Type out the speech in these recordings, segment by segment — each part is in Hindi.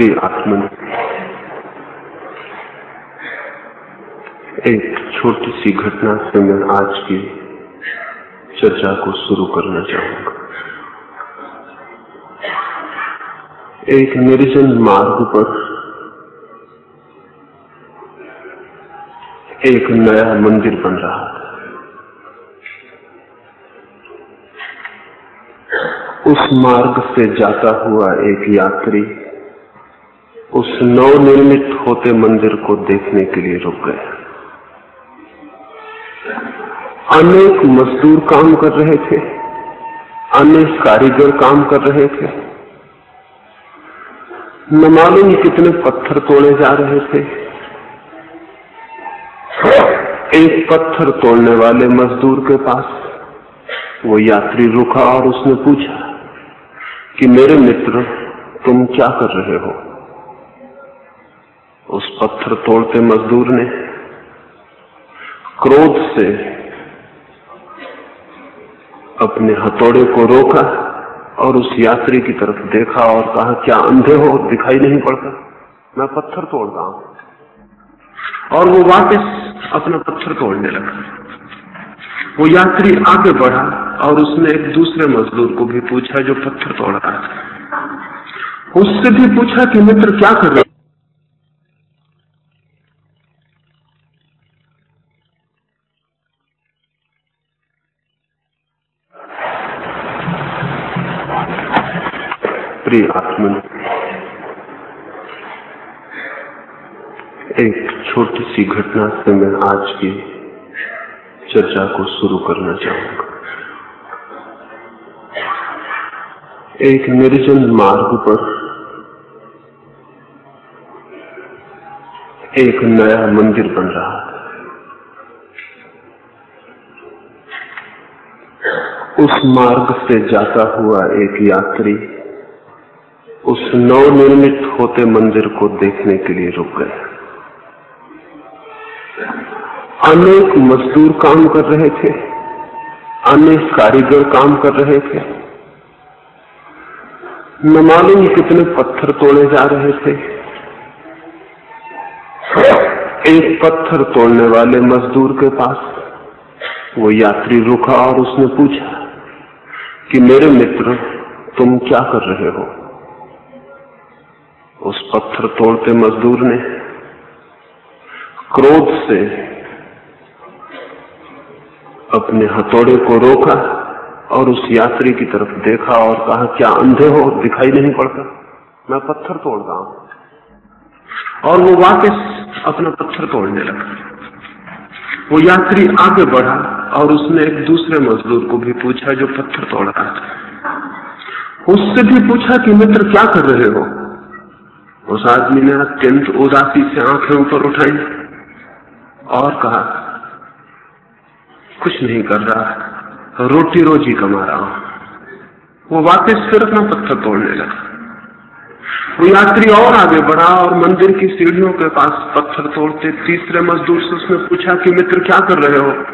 प्रिय आत्मन एक छोटी सी घटना से मैं आज की चर्चा को शुरू करना चाहूँगा। एक निर्जन मार्ग पर एक नया मंदिर बन रहा था। उस मार्ग से जाता हुआ एक यात्री उस नवनिर्मित होते मंदिर को देखने के लिए रुक गए। अनेक मजदूर काम कर रहे थे। अनेक कारीगर काम कर रहे थे। न मालूम कितने पत्थर तोड़े जा रहे थे। एक पत्थर तोड़ने वाले मजदूर के पास वो यात्री रुका और उसने पूछा कि मेरे मित्र, तुम क्या कर रहे हो? पत्थर तोड़ते मजदूर ने क्रोध से अपने हथौड़े को रोका और उस यात्री की तरफ़ देखा और कहा, क्या अंधे हो? दिखाई नहीं पड़ता। मैं पत्थर तोड़ रहा हूँ। और वो वापस अपना पत्थर तोड़ने लगा। वो यात्री आगे बढ़ा और उसने एक दूसरे मजदूर को भी पूछा, जो पत्थर तोड़ रहा था उससे भी पूछा कि, मित्र, क्या कर रहे प्रिय आत्मन एक छोटी सी घटना से मैं आज की चर्चा को शुरू करना चाहूँगा। एक निर्जन मार्ग पर एक नया मंदिर बन रहा था। उस मार्ग से जाता हुआ एक यात्री उस नवनिर्मित होते मंदिर को देखने के लिए रुक गए। अनेक मजदूर काम कर रहे थे, अनेक कारीगर काम कर रहे थे। न मालूम कितने पत्थर तोड़े जा रहे थे। एक पत्थर तोड़ने वाले मजदूर के पास वो यात्री रुका और उसने पूछा कि मेरे मित्र, तुम क्या कर रहे हो? पत्थर तोड़ते मजदूर ने। क्रोध से अपने हथौड़े को रोका और उस यात्री की तरफ़ देखा और कहा, क्या अंधे हो? दिखाई नहीं पड़ता। मैं पत्थर तोड़ रहा हूँ। और वो वापस अपना पत्थर तोड़ने लगा। वो यात्री आगे बढ़ा और उसने एक दूसरे मजदूर को भी पूछा जो पत्थर तोड़ रहा था। उससे भी पूछा कि, मित्र, क्या कर रहे हो? उस आदमी ने अत्यंत उदासी से आँखें ऊपर उठाई और कहा, कुछ नहीं कर रहा, रोटी रोजी कमा रहा हूँ। वो वापस फिर अपना पत्थर तोड़ने लगा। वो यात्री और आगे बढ़ा और मंदिर की सीढ़ियों के पास पत्थर तोड़ते तीसरे मजदूर से उसने पूछा कि, मित्र, क्या कर रहे हो?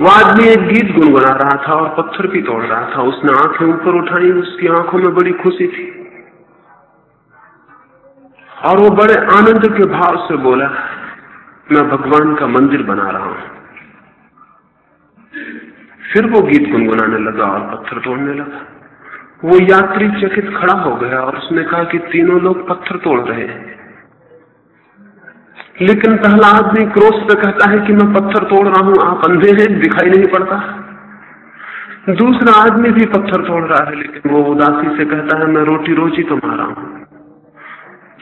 वो आदमी एक गीत गुनगुना रहा था और पत्थर भी तोड़ रहा था। उसने आँखें ऊपर उठाई, उसकी आँखों में बड़ी खुशी थी। और वो बड़े आनंद के भाव से बोला, मैं भगवान का मंदिर बना रहा हूँ। फिर वो गीत गुनगुनाने लगा और पत्थर तोड़ने लगा। वो यात्री चकित खड़ा हो गया और उसने कहा कि तीनों लोग पत्थर तोड़ रहे हैं। लेकिन पहला आदमी क्रोध से कहता है कि मैं पत्थर तोड़ रहा हूँ, आप अंधे हैं, दिखाई नहीं पड़ता। दूसरा आदमी भी पत्थर तोड़ रहा है, लेकिन वो उदासी से कहता है, मैं रोटी रोजी तो मारा हूँ।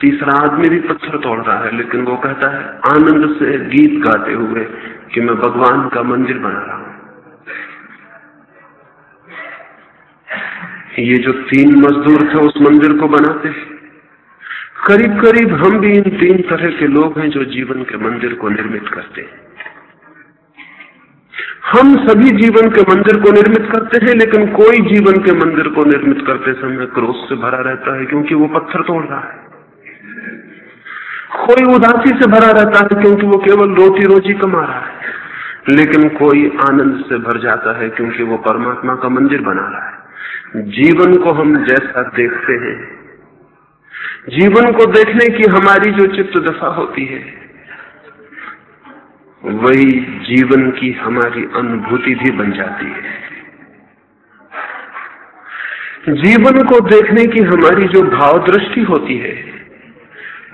तीसरा आदमी भी पत्थर तोड़ रहा है, लेकिन वो कहता है, आनंद से गीत गाते हुए कि मैं भगवान का मंदिर बना रहा हूँ। ये जो तीन मजदूर थे उस मंदिर को बनाते करीब करीब हम भी इन तीन तरह के लोग हैं जो जीवन के मंदिर को निर्मित करते हैं। हम सभी जीवन के मंदिर को निर्मित करते हैं, लेकिन कोई जीवन के मंदिर को निर्मित करते समय क्रोध से भरा रहता है, क्योंकि वो पत्थर तोड़ रहा है। कोई उदासी से भरा रहता है क्योंकि वो केवल रोटी रोजी कमा रहा है। लेकिन कोई आनंद से भर जाता है क्योंकि वो परमात्मा का मंदिर बना रहा है। जीवन को हम जैसा देखते हैं, जीवन को देखने की हमारी जो चित्त दशा होती है, वही जीवन की हमारी अनुभूति भी बन जाती है। जीवन को देखने की हमारी जो भाव दृष्टि होती है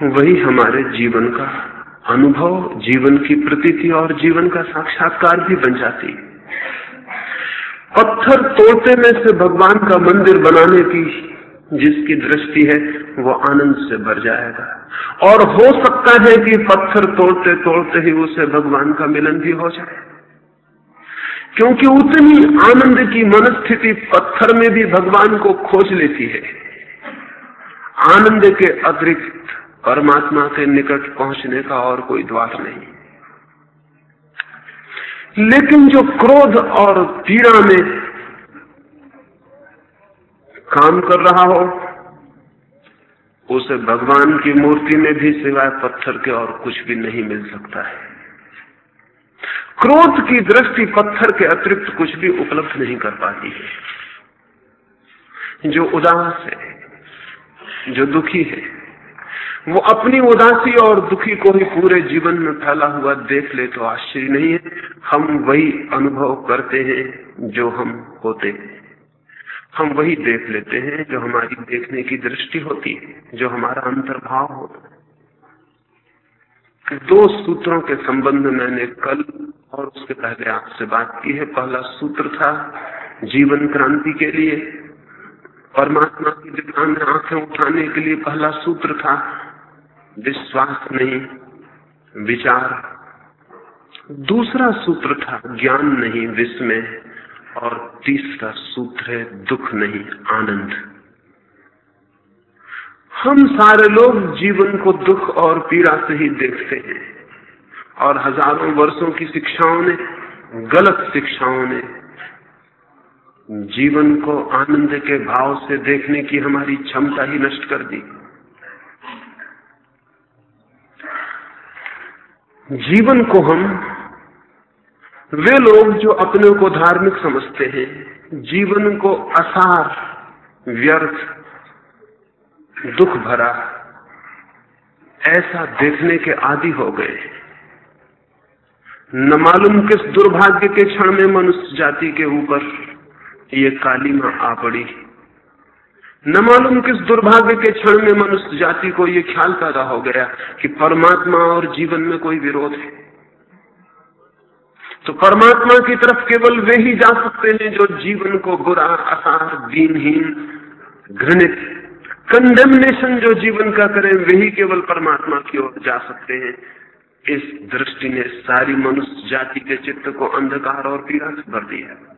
वही हमारे जीवन का अनुभव, जीवन की प्रतीति और जीवन का साक्षात्कार भी बन जाती। पत्थर तोड़ते में से भगवान का मंदिर बनाने की जिसकी दृष्टि है, वो आनंद से भर जाएगा। और हो सकता है कि पत्थर तोड़ते तोड़ते ही उसे भगवान का मिलन भी हो जाए। क्योंकि उतनी आनंद की मनस्थिति पत्थर में भी भगवान को खोज लेती है। आनंद के अतिरिक्त परमात्मा के निकट पहुँचने का और कोई द्वार नहीं। लेकिन जो क्रोध और पीड़ा में काम कर रहा हो, उसे भगवान की मूर्ति में भी सिवाय पत्थर के और कुछ भी नहीं मिल सकता है। क्रोध की दृष्टि पत्थर के अतिरिक्त कुछ भी उपलब्ध नहीं कर पाती है। जो उदास है, जो दुखी है वो अपनी उदासी और दुखी को ही पूरे जीवन में फैला हुआ देख ले तो आश्चर्य नहीं है। हम वही अनुभव करते हैं जो हम होते हम वही देख लेते हैं जो हमारी देखने की दृष्टि होती है, जो हमारा अंतर्भाव होता है। दो सूत्रों के संबंध में मैंने कल और उसके पहले आपसे बात की है। पहला सूत्र था जीवन क्रांति के लिए। परमात्मा की दिशा में आँखें उठाने के लिए पहला सूत्र था विश्वास नहीं, विचार। दूसरा सूत्र था, ज्ञान नहीं, विस्मय। और तीसरा सूत्र है, दुख नहीं, आनंद। हम सारे लोग जीवन को दुख और पीड़ा से ही देखते हैं। और हज़ारों वर्षों की शिक्षाओं ने, गलत शिक्षाओं ने, जीवन को आनंद के भाव से देखने की हमारी क्षमता ही नष्ट कर दी। जीवन को हम, वे लोग जो अपने को धार्मिक समझते हैं, जीवन को असार, व्यर्थ, दुख भरा, ऐसा देखने के आदि हो गए न मालूम किस दुर्भाग्य के क्षण में मनुष्य जाति के ऊपर ये काली माँ आ पड़ी। न मालूम किस दुर्भाग्य के क्षण में मनुष्य जाति को यह ख्याल पैदा हो गया कि परमात्मा और जीवन में कोई विरोध है। तो परमात्मा की तरफ़ केवल वे ही जा सकते हैं जो जीवन को बुरा असार दीनहीन, घृणित कंडेमनेशन जो जीवन का करें, वे ही केवल परमात्मा की ओर जा सकते हैं। इस दृष्टि ने सारी मनुष्य जाति के चित्त को अंधकार और पीड़ा से भर दिया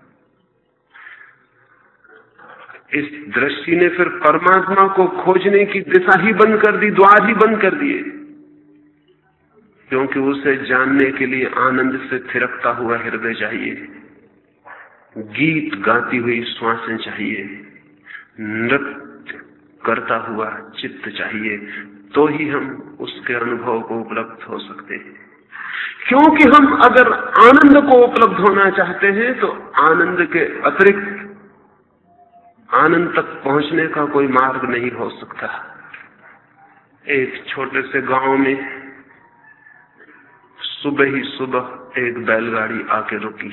इस दृष्टि ने फिर परमात्मा को खोजने की दिशा ही बंद कर दी, द्वार ही बंद कर दिए। क्योंकि उसे जानने के लिए आनंद से थिरकता हुआ हृदय चाहिए। गीत गाती हुई श्वासें चाहिए। नृत्य करता हुआ चित्त चाहिए। तो ही हम उसके अनुभव को उपलब्ध हो सकते हैं। क्योंकि हम अगर आनंद को उपलब्ध होना चाहते हैं तो आनंद के अतिरिक्त आनंद तक पहुँचने का कोई मार्ग नहीं हो सकता। एक छोटे से गाँव में सुबह ही सुबह एक बैलगाड़ी आके रुकी।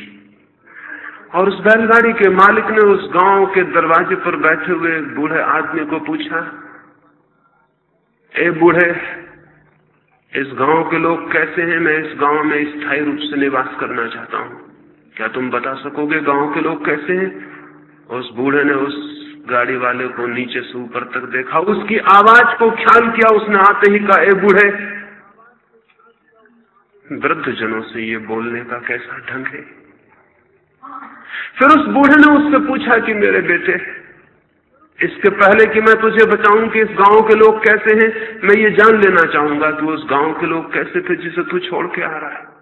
और उस बैलगाड़ी के मालिक ने उस गाँव के दरवाजे पर बैठे हुए बूढ़े आदमी को पूछा, ए बूढ़े, इस गाँव के लोग कैसे हैं? मैं इस गाँव में स्थायी रूप से निवास करना चाहता हूँ। क्या तुम बता सकोगे गाँव के लोग कैसे हैं? उस बूढ़े ने उस गाड़ी वाले को नीचे से ऊपर तक देखा। उसकी आवाज़ को ख्याल किया, उसने आते ही कहा बूढ़े वृद्ध जनों से ये बोलने का कैसा ढंग है? फिर उस बूढ़े ने उससे पूछा कि, मेरे बेटे, इसके पहले कि मैं तुझे बताऊँ कि इस गाँव के लोग कैसे हैं, मैं ये जान लेना चाहूँगा कि उस गाँव के लोग कैसे थे जिसे तू छोड़ के आ रहा है।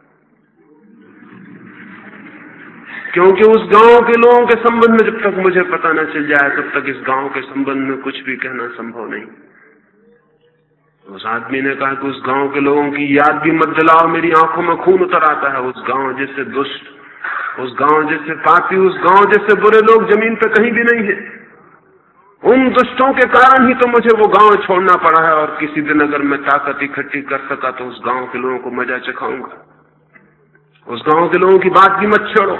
क्योंकि उस गाँव के लोगों के संबंध में जब तक मुझे पता न चल जाए, तब तक इस गाँव के संबंध में कुछ भी कहना संभव नहीं। उस आदमी ने कहा कि उस गाँव के लोगों की याद भी मत दिलाओ, मेरी आँखों में खून उतर आता है। उस गाँव जैसे दुष्ट, उस गाँव जैसे पापी, उस गाँव जैसे बुरे लोग ज़मीन पर कहीं भी नहीं है। उन दुष्टों के कारण ही तो मुझे वो गाँव छोड़ना पड़ा है, और किसी दिन अगर मैं ताकत इकट्ठी कर सका तो उस गाँव के लोगों को मज़ा चखाऊँगा। उस गाँव के लोगों की बात भी मत छोड़ो।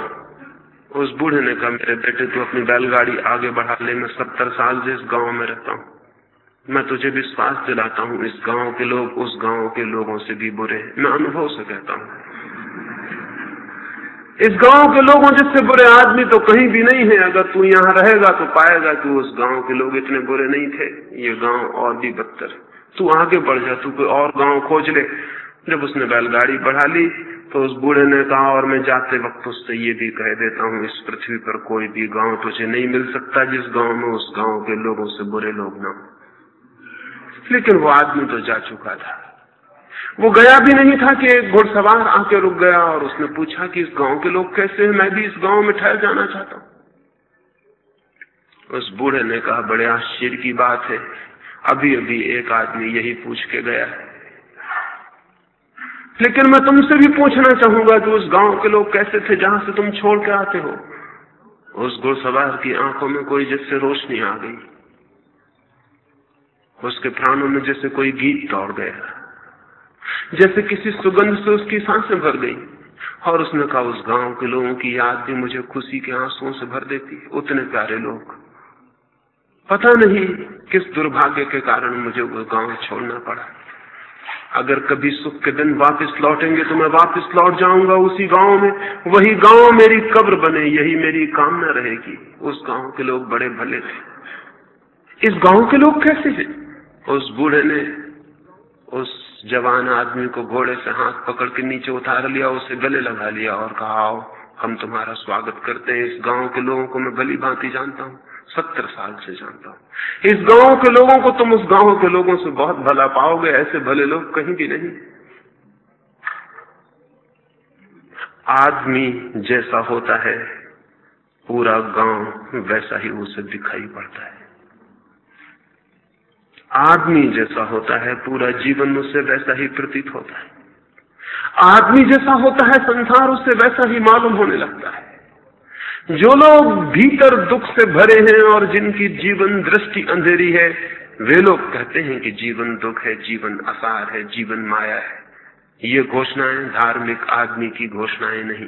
उस बूढ़े ने कहा, मेरे बेटे, तू अपनी बैलगाड़ी आगे बढ़ा ले, मैं सत्तर साल से इस गाँव में रहता हूँ। मैं तुझे विश्वास दिलाता हूँ। इस गाँव के लोग उस गाँव के लोगों से भी बुरे मैं अनुभव से कहता हूँ। इस गाँव के लोगों जिससे बुरे आदमी तो कहीं भी नहीं है। अगर तू यहाँ रहेगा तो पाएगा कि उस गाँव के लोग इतने बुरे नहीं थे। ये गाँव और भी बदतर तू आगे बढ़ जा, तू कोई और गाँव खोज ले। जब उसने बैलगाड़ी बढ़ा ली तो उस बूढ़े ने कहा, और मैं जाते वक्त उससे ये भी कह देता हूँ, इस पृथ्वी पर कोई भी गाँव तुझे नहीं मिल सकता, जिस गाँव में उस गाँव के लोगों से बुरे लोग ना लेकिन वो आदमी तो जा चुका था। वो गया भी नहीं था कि एक घुड़सवार आके रुक गया और उसने पूछा कि इस गाँव के लोग कैसे हैं, मैं भी इस गाँव में ठहर जाना चाहता हूँ। उस बूढ़े ने कहा, बड़े आश्चर्य की बात है अभी अभी एक आदमी यही पूछ के गया है। लेकिन मैं तुमसे भी पूछना चाहूँगा कि उस गाँव के लोग कैसे थे जहाँ से तुम छोड़ के आते हो? उस घुड़सवार की आँखों में कोई जैसे रोशनी आ गई। उसके प्राणों में जैसे कोई गीत दौड़ गया। जैसे किसी सुगंध से उसकी साँसें भर गई। और उसने कहा, उस गाँव के लोगों की याद भी मुझे खुशी के आंसुओं से भर देती उतने प्यारे लोग। पता नहीं किस दुर्भाग्य के कारण मुझे वो गाँव छोड़ना पड़ा। अगर कभी सुख के दिन वापस लौटेंगे तो मैं वापस लौट जाऊँगा उसी गाँव में। वही गाँव मेरी कब्र बने, यही मेरी कामना रहेगी। उस गाँव के लोग बड़े भले थे। इस गाँव के लोग कैसे हैं? उस बूढ़े ने उस जवान आदमी को घोड़े से हाथ पकड़ के नीचे उतार लिया, उसे गले लगा लिया और कहा, आओ, हम तुम्हारा स्वागत करते हैं। इस गाँव के लोगों को मैं भली भांति जानता हूँ। सत्तर साल से जानता हूँ। इस गाँव के लोगों को तुम उस गाँव के लोगों से बहुत भला पाओगे, ऐसे भले लोग कहीं भी नहीं। आदमी जैसा होता है, पूरा गाँव वैसा ही उसे दिखाई पड़ता है। आदमी जैसा होता है, पूरा जीवन उससे वैसा ही प्रतीत होता है। आदमी जैसा होता है, संसार उससे वैसा ही मालूम होने लगता है। जो लोग भीतर दुख से भरे हैं और जिनकी जीवन दृष्टि अंधेरी है, वे लोग कहते हैं कि जीवन दुख है, जीवन असार है, जीवन माया है। ये घोषणाएँ धार्मिक आदमी की घोषणाएँ नहीं।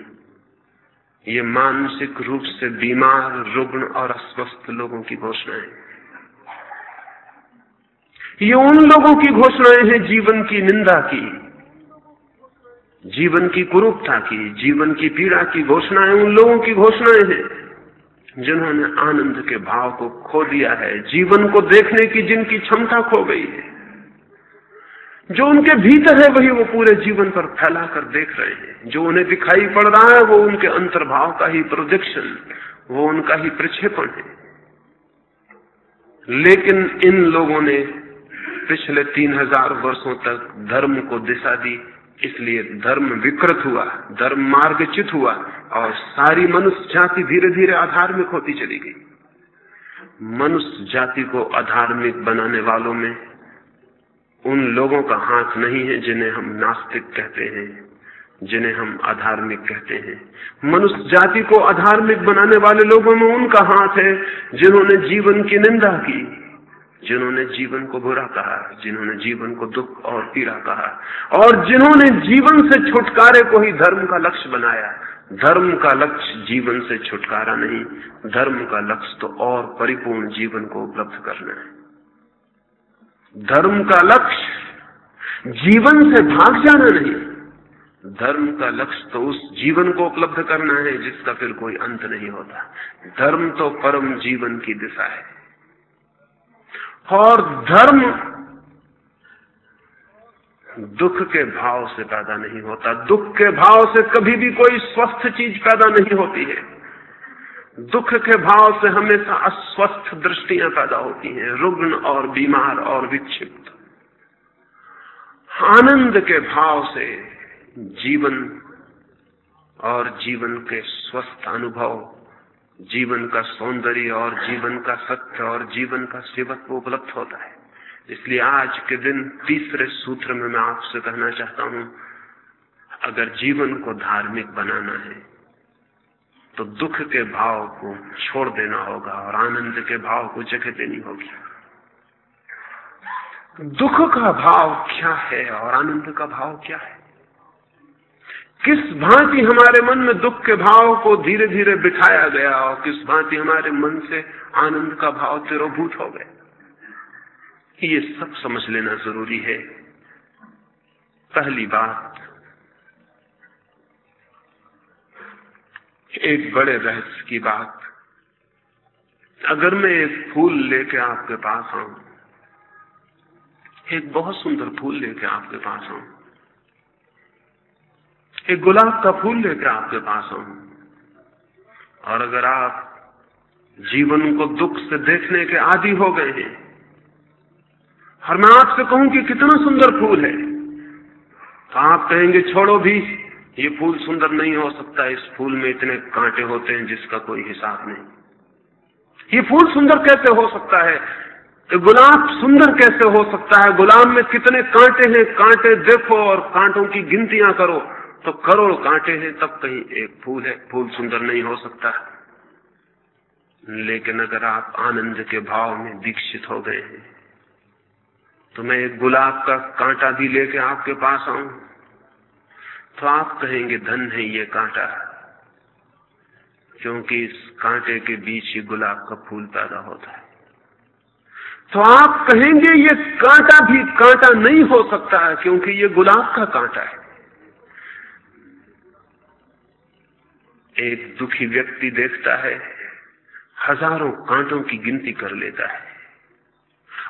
ये मानसिक रूप से बीमार, रुग्ण और अस्वस्थ लोगों की घोषणाएँ। ये उन लोगों की घोषणाएँ हैं जीवन की निंदा की। जीवन की कुरूपता की, जीवन की पीड़ा की घोषणाएँ, उन लोगों की घोषणाएँ हैं, जिन्होंने आनंद के भाव को खो दिया है, जीवन को देखने की जिनकी क्षमता खो गई है। जो उनके भीतर है, वही वो पूरे जीवन पर फैला कर देख रहे हैं। जो उन्हें दिखाई पड़ रहा है, वो उनके अंतर्भाव का ही प्रोजेक्शन वो उनका ही प्रक्षेपण है। लेकिन इन लोगों ने पिछले तीन हज़ार वर्षो तक धर्म को दिशा दी इसलिए धर्म विकृत हुआ, धर्म मार्गचित हुआ और सारी मनुष्य जाति धीरे धीरे अधार्मिक होती चली गई। मनुष्य जाति को अधार्मिक बनाने वालों में उन लोगों का हाथ नहीं है जिन्हें हम नास्तिक कहते हैं, जिन्हें हम अधार्मिक कहते हैं। मनुष्य जाति को अधार्मिक बनाने वाले लोगों में उनका हाथ है जिन्होंने जीवन की निंदा की। जिन्होंने जीवन को बुरा कहा, जिन्होंने जीवन को दुख और पीड़ा कहा, और जिन्होंने जीवन से छुटकारे को ही धर्म का लक्ष्य बनाया। धर्म का लक्ष्य जीवन से छुटकारा नहीं, धर्म का लक्ष्य तो और परिपूर्ण जीवन को उपलब्ध करना है। धर्म का लक्ष्य जीवन से भाग जाना नहीं, धर्म का लक्ष्य तो उस जीवन को उपलब्ध करना है जिसका फिर कोई अंत नहीं होता। धर्म तो परम जीवन की दिशा है। और धर्म दुख के भाव से पैदा नहीं होता। दुख के भाव से कभी भी कोई स्वस्थ चीज़ पैदा नहीं होती है। दुख के भाव से हमेशा अस्वस्थ दृष्टियाँ पैदा होती हैं, रुग्ण और बीमार और विक्षिप्त। आनंद के भाव से जीवन और जीवन के स्वस्थ अनुभव जीवन का सौंदर्य और जीवन का सत्य और जीवन का सेवत्व उपलब्ध होता है। इसलिए आज के दिन तीसरे सूत्र में मैं आपसे कहना चाहता हूँ, अगर जीवन को धार्मिक बनाना है तो दुख के भाव को छोड़ देना होगा और आनंद के भाव को जगह देनी होगी। दुख का भाव क्या है और आनंद का भाव क्या है? किस भांति हमारे मन में दुख के भाव को धीरे धीरे बिठाया गया और किस भांति हमारे मन से आनंद का भाव तिरोभूत हो गया? ये सब समझ लेना ज़रूरी है। पहली बात, एक बड़े रहस्य की बात। अगर मैं एक फूल लेके आपके पास आऊँ, एक बहुत सुंदर फूल लेके आपके पास आऊँ एक गुलाब का फूल लेकर आपके पास आऊँ और अगर आप जीवन को दुख से देखने के आदि हो गए हैं, और मैं आपसे कहूँ कि कितना सुंदर फूल है तो आप कहेंगे, छोड़ो भी, ये फूल सुंदर नहीं हो सकता, इस फूल में इतने कांटे होते हैं जिसका कोई हिसाब नहीं। ये फूल सुंदर कैसे हो सकता है? तो गुलाब सुंदर कैसे हो सकता है? गुलाब में कितने कांटे हैं? कांटे देखो और कांटों की गिनतियाँ करो। तो करोड़ कांटे हैं तब कहीं एक फूल है, फूल सुंदर नहीं हो सकता। लेकिन अगर आप आनंद के भाव में दीक्षित हो गए हैं तो मैं एक गुलाब का कांटा भी लेके आपके पास आऊँ। तो आप कहेंगे, धन है ये कांटा। क्योंकि इस कांटे के बीच ही गुलाब का फूल पैदा होता है। तो आप कहेंगे, ये कांटा भी कांटा नहीं हो सकता है, क्योंकि ये गुलाब का कांटा है। एक दुखी व्यक्ति देखता है, हज़ारों कांटों की गिनती कर लेता है।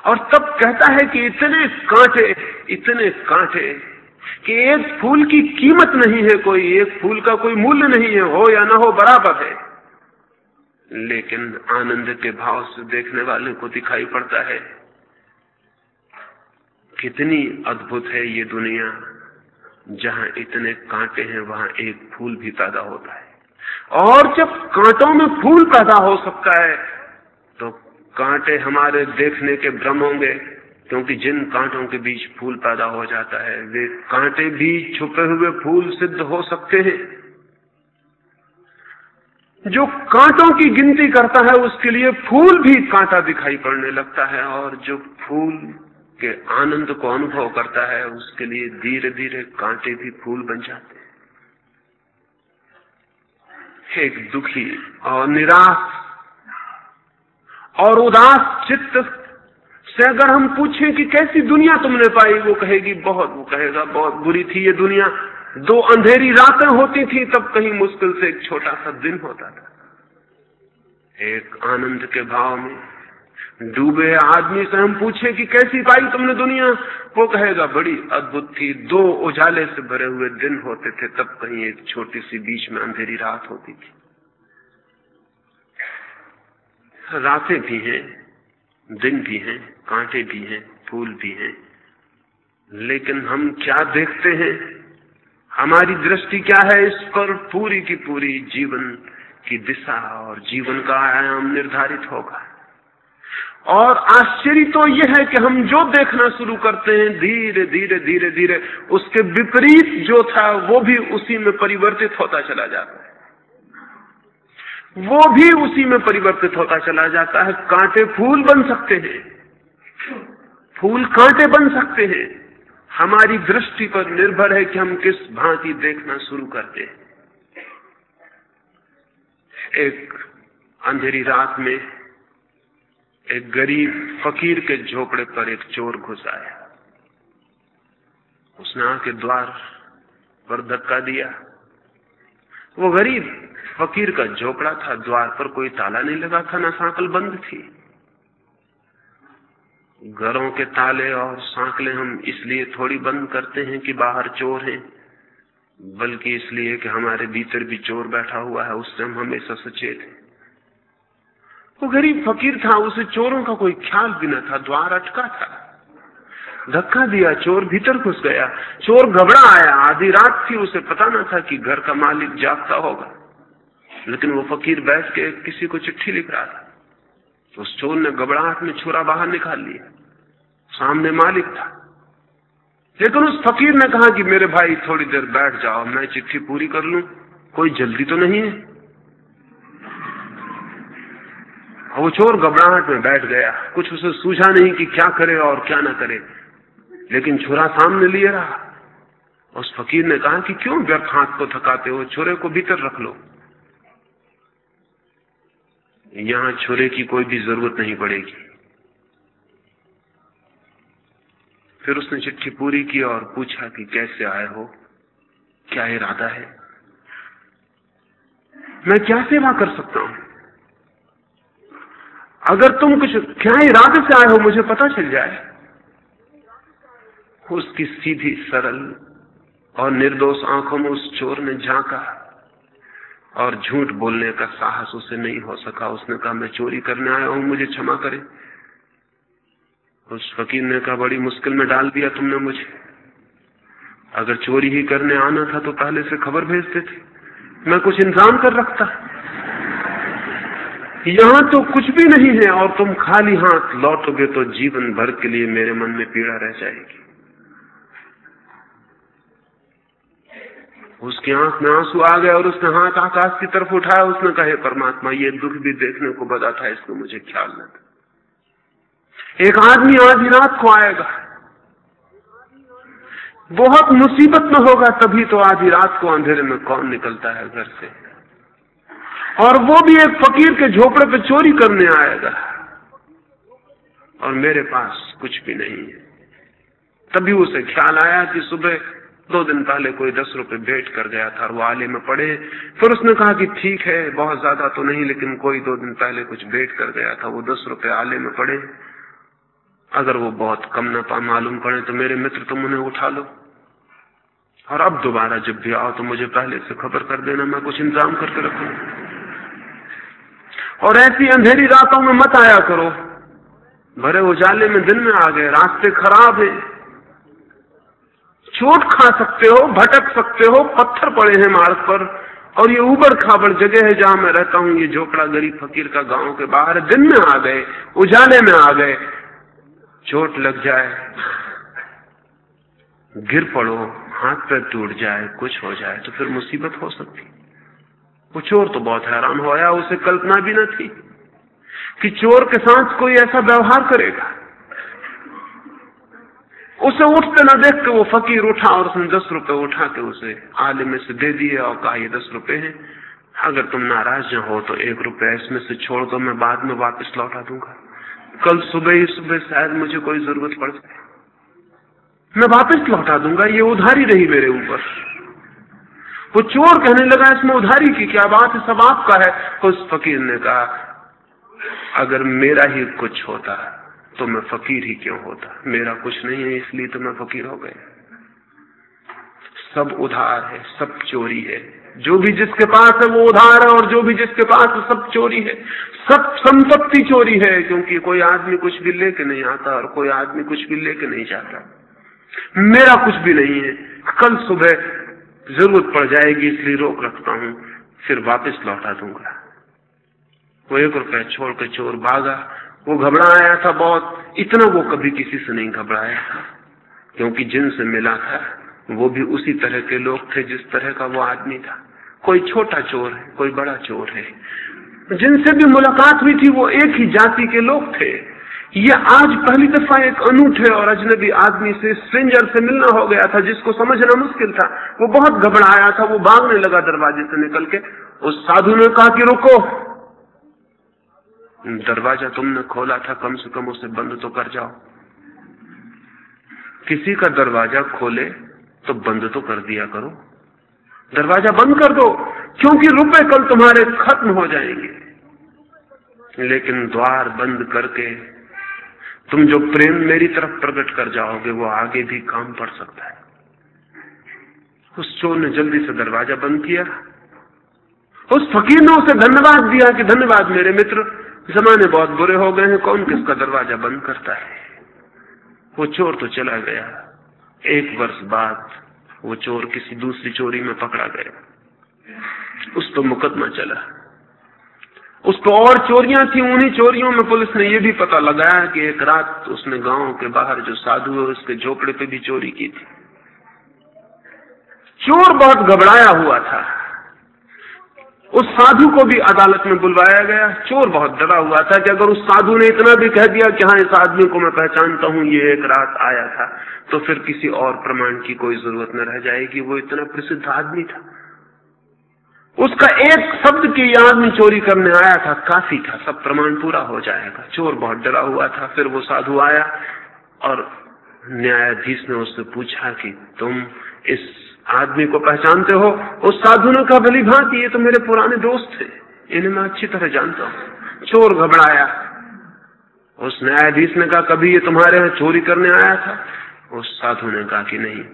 और तब कहता है कि इतने कांटे इतने कांटे कि एक फूल की कीमत नहीं है कोई, एक फूल का कोई मूल्य नहीं है, हो या ना हो बराबर है। लेकिन आनंद के भाव से देखने वाले को दिखाई पड़ता है, कितनी अद्भुत है ये दुनिया। जहाँ इतने कांटे हैं, वहाँ एक फूल भी पैदा होता है। और जब कांटों में फूल पैदा हो सकता है तो कांटे हमारे देखने के भ्रम होंगे, क्योंकि जिन कांटों के बीच फूल पैदा हो जाता है, वे कांटे भी छुपे हुए फूल सिद्ध हो सकते हैं। जो कांटों की गिनती करता है, उसके लिए फूल भी कांटा दिखाई पड़ने लगता है, और जो फूल के आनंद को अनुभव करता है, उसके लिए धीरे धीरे कांटे भी फूल बन जाते हैं एक दुखी और निराश और उदास चित्त से अगर हम पूछें कि कैसी दुनिया तुमने पाई, वो कहेगी, बहुत, वो कहेगा, बहुत बुरी थी ये दुनिया। दो अंधेरी रातें होती थी, तब कहीं मुश्किल से एक छोटा सा दिन होता था। एक आनंद के भाव में डूबे आदमी से हम पूछे कि कैसी पाई तुमने दुनिया? वो कहेगा बड़ी अद्भुत थी। दो उजाले से भरे हुए दिन होते थे, तब कहीं एक छोटी सी बीच में अंधेरी रात होती थी। रातें भी हैं, दिन भी हैं, कांटे भी हैं, फूल भी हैं, लेकिन हम क्या देखते हैं? हमारी दृष्टि क्या है इस पर? पूरी की पूरी जीवन की दिशा और जीवन का आयाम निर्धारित होगा। और आश्चर्य तो यह है कि हम जो देखना शुरू करते हैं, धीरे धीरे धीरे धीरे, उसके विपरीत जो था, वो भी उसी में परिवर्तित होता चला जाता है। वो भी उसी में परिवर्तित होता चला जाता है। कांटे फूल बन सकते हैं। फूल कांटे बन सकते हैं। हमारी दृष्टि पर निर्भर है कि हम किस भांति देखना शुरू करते हैं। एक अंधेरी रात में एक गरीब फकीर के झोपड़े पर एक चोर घुस आया। उसने आके द्वार पर धक्का दिया। वो गरीब फकीर का झोपड़ा था, द्वार पर कोई ताला नहीं लगा था, ना सांकल बंद थी। घरों के ताले और सांकले हम इसलिए थोड़ी बंद करते हैं कि बाहर चोर हैं, बल्कि इसलिए कि हमारे भीतर भी चोर बैठा हुआ है, उससे हम हमेशा सचेत हैं। वो गरीब फकीर था, उसे चोरों का कोई ख्याल भी न था, द्वार अटका था। धक्का दिया, चोर भीतर घुस गया। चोर घबरा आया, आधी रात थी, उसे पता न था कि घर का मालिक जागता होगा। लेकिन वो फकीर बैठ के किसी को चिट्ठी लिख रहा था। तो उस चोर ने घबराहट में छुरा बाहर निकाल लिया। सामने मालिक था। लेकिन उस फकीर ने कहा कि मेरे भाई, थोड़ी देर बैठ जाओ, मैं चिट्ठी पूरी कर लू, कोई जल्दी तो नहीं है। वो चोर घबराहट में बैठ गया। कुछ उसे सूझा नहीं कि क्या करे और क्या ना करे। लेकिन छुरा सामने लिए रहा। उस फकीर ने कहा कि क्यों व्यर्थ हाथ को थकाते हो? छोरे को भीतर रख लो। यहाँ छोरे की कोई भी ज़रूरत नहीं पड़ेगी। फिर उसने चिट्ठी पूरी की और पूछा कि कैसे आए हो? क्या इरादा है? मैं क्या सेवा कर सकता हूँ? अगर तुम कुछ क्या इरादे से आए हो, मुझे पता चल जाए। उसकी सीधी सरल और निर्दोष आँखों में उस चोर ने झांका और झूठ बोलने का साहस उसे नहीं हो सका। उसने कहा, मैं चोरी करने आया हूँ, मुझे क्षमा करे। उस फकीर ने कहा, बड़ी मुश्किल में डाल दिया तुमने मुझे। अगर चोरी ही करने आना था तो पहले से खबर भेजते थे। मैं कुछ इंतज़ाम कर रखता। यहाँ तो कुछ भी नहीं है और तुम खाली हाथ लौटोगे तो जीवन भर के लिए मेरे मन में पीड़ा रह जाएगी। उसकी आँख में आँसू आ गए और उसने हाथ आकाश की तरफ़ उठाया। उसने कहे परमात्मा, ये दुख भी देखने को बता था, इसको मुझे ख्याल न था एक आदमी आधी रात को आएगा। बहुत मुसीबत में होगा, तभी तो आधी रात को अंधेरे में कौन निकलता है घर से। और वो भी एक फकीर के झोपड़े पे चोरी करने आएगा। और मेरे पास कुछ भी नहीं है। तभी उसे ख्याल आया कि सुबह दो दिन पहले कोई दस रुपए भेंट कर गया था और वो आले में पड़े। फिर उसने कहा कि ठीक है, बहुत ज़्यादा तो नहीं, लेकिन कोई दो दिन पहले कुछ भेंट कर गया था, वो दस रुपए आले में पड़े। अगर वो बहुत कम ना पा मालूम पड़े तो मेरे मित्र तुम उन्हें उठा लो। और अब दोबारा जब भी आओ तो मुझे पहले से खबर कर देना, मैं कुछ इंतज़ाम करके रखू और ऐसी अंधेरी रातों में मत आया करो। भरे उजाले में दिन में आ गए, रास्ते खराब है। चोट खा सकते हो, भटक सकते हो, पत्थर पड़े हैं मार्ग पर। और ये उबड़ खाबड़ जगह है जहाँ मैं रहता हूँ, ये झोपड़ा गरीब फकीर का गाँव के बाहर दिन में आ गए, उजाले में आ गए। चोट लग जाए, गिर पड़ो, हाथ पैर टूट जाए, कुछ हो जाए तो फिर मुसीबत हो सकती। वो चोर तो बहुत हैरान होया, उसे कल्पना भी न थी कि चोर के साथ कोई ऐसा व्यवहार करेगा। उसे उठते न देख के वो फकीर उठा और उसने दस रुपए उठा के उसे आले में से दे दिए और कहा, ये दस रुपए हैं, अगर तुम नाराज़ हो तो एक रुपए इसमें से छोड़ दो, मैं बाद में वापस लौटा दूँगा। कल सुबह ही सुबह शायद मुझे कोई ज़रूरत पड़ जाए। मैं वापस लौटा दूँगा, ये उधारी रही मेरे ऊपर। वो चोर कहने लगा, इसमें उधारी की क्या बात है? सब आपका है। उस फकीर ने कहा, अगर मेरा ही कुछ होता तो मैं फकीर ही क्यों होता? मेरा कुछ नहीं है, इसलिए तो मैं फकीर हो गया। सब उधार है, सब चोरी है। जो भी जिसके पास है, वो उधार है, और जो भी जिसके पास है, सब चोरी है। सब संपत्ति चोरी है, क्योंकि कोई आदमी कुछ भी लेके नहीं आता, और कोई आदमी कुछ भी लेके नहीं जाता। मेरा कुछ भी नहीं है। कल सुबह ज़रूरत पड़ जाएगी, इसलिए रोक रखता हूँ। फिर वापस लौटा दूँगा। वो एक रुपया छोड़ के चोर भागा। वो घबराया था बहुत। इतना वो कभी किसी से नहीं घबराया था। क्योंकि जिनसे मिला था, वो भी उसी तरह के लोग थे, जिस तरह का वो आदमी था। कोई छोटा चोर है, कोई बड़ा चोर है। जिनसे भी मुलाकात हुई थी, वो एक ही जाति के लोग थे। ये आज पहली दफ़ा एक अनूठे और अजनबी आदमी से स्ट्रेंजर से मिलना हो गया था, जिसको समझना मुश्किल था। वो बहुत घबराया था, वो भागने लगा दरवाजे से निकल के। उस साधु ने कहा कि रुको। दरवाज़ा तुमने खोला था, कम से कम उसे बंद तो कर जाओ। किसी का दरवाज़ा खोले तो बंद तो कर दिया करो। दरवाज़ा बंद कर दो, क्योंकि रुपए कल तुम्हारे खत्म हो जाएँगे। लेकिन द्वार बंद करके तुम जो प्रेम मेरी तरफ़ प्रकट कर जाओगे, वो आगे भी काम पड़ सकता है। उस चोर ने जल्दी से दरवाज़ा बंद किया। उस फकीर ने उसे धन्यवाद दिया कि धन्यवाद, मेरे मित्र, जमाने बहुत बुरे हो गए हैं, कौन किसका दरवाज़ा बंद करता है? वो चोर तो चला गया। एक वर्ष बाद वो चोर किसी दूसरी चोरी में पकड़ा गया। उस पर मुकदमा चला। उस पर और चोरियाँ थी, उन्हीं चोरियों में पुलिस ने यह भी पता लगाया कि एक रात उसने गाँव के बाहर जो साधु है उसके झोपड़े पे भी चोरी की थी। चोर बहुत घबराया हुआ था। उस साधु को भी अदालत में बुलवाया गया। चोर बहुत डरा हुआ था कि अगर उस साधु ने इतना भी कह दिया कि हाँ इस आदमी को मैं पहचानता हूँ, ये एक रात आया था तो फिर किसी और प्रमाण की कोई ज़रूरत न रह जाएगी। वो इतना प्रसिद्ध आदमी था। उसका एक शब्द की आदमी चोरी करने आया था, काफ़ी था, सब प्रमाण पूरा हो जाएगा। चोर बहुत डरा हुआ था, फिर वो साधु आया और न्यायाधीश ने उससे पूछा कि तुम इस आदमी को पहचानते हो? उस साधु ने कहा भली भांति, ये तो मेरे पुराने दोस्त थे, इन्हें मैं अच्छी तरह जानता हूँ। चोर घबराया। उस न्यायाधीश ने कहा, कभी ये तुम्हारे यहाँ चोरी करने आया था? उस साधु ने कहा कि नहीं,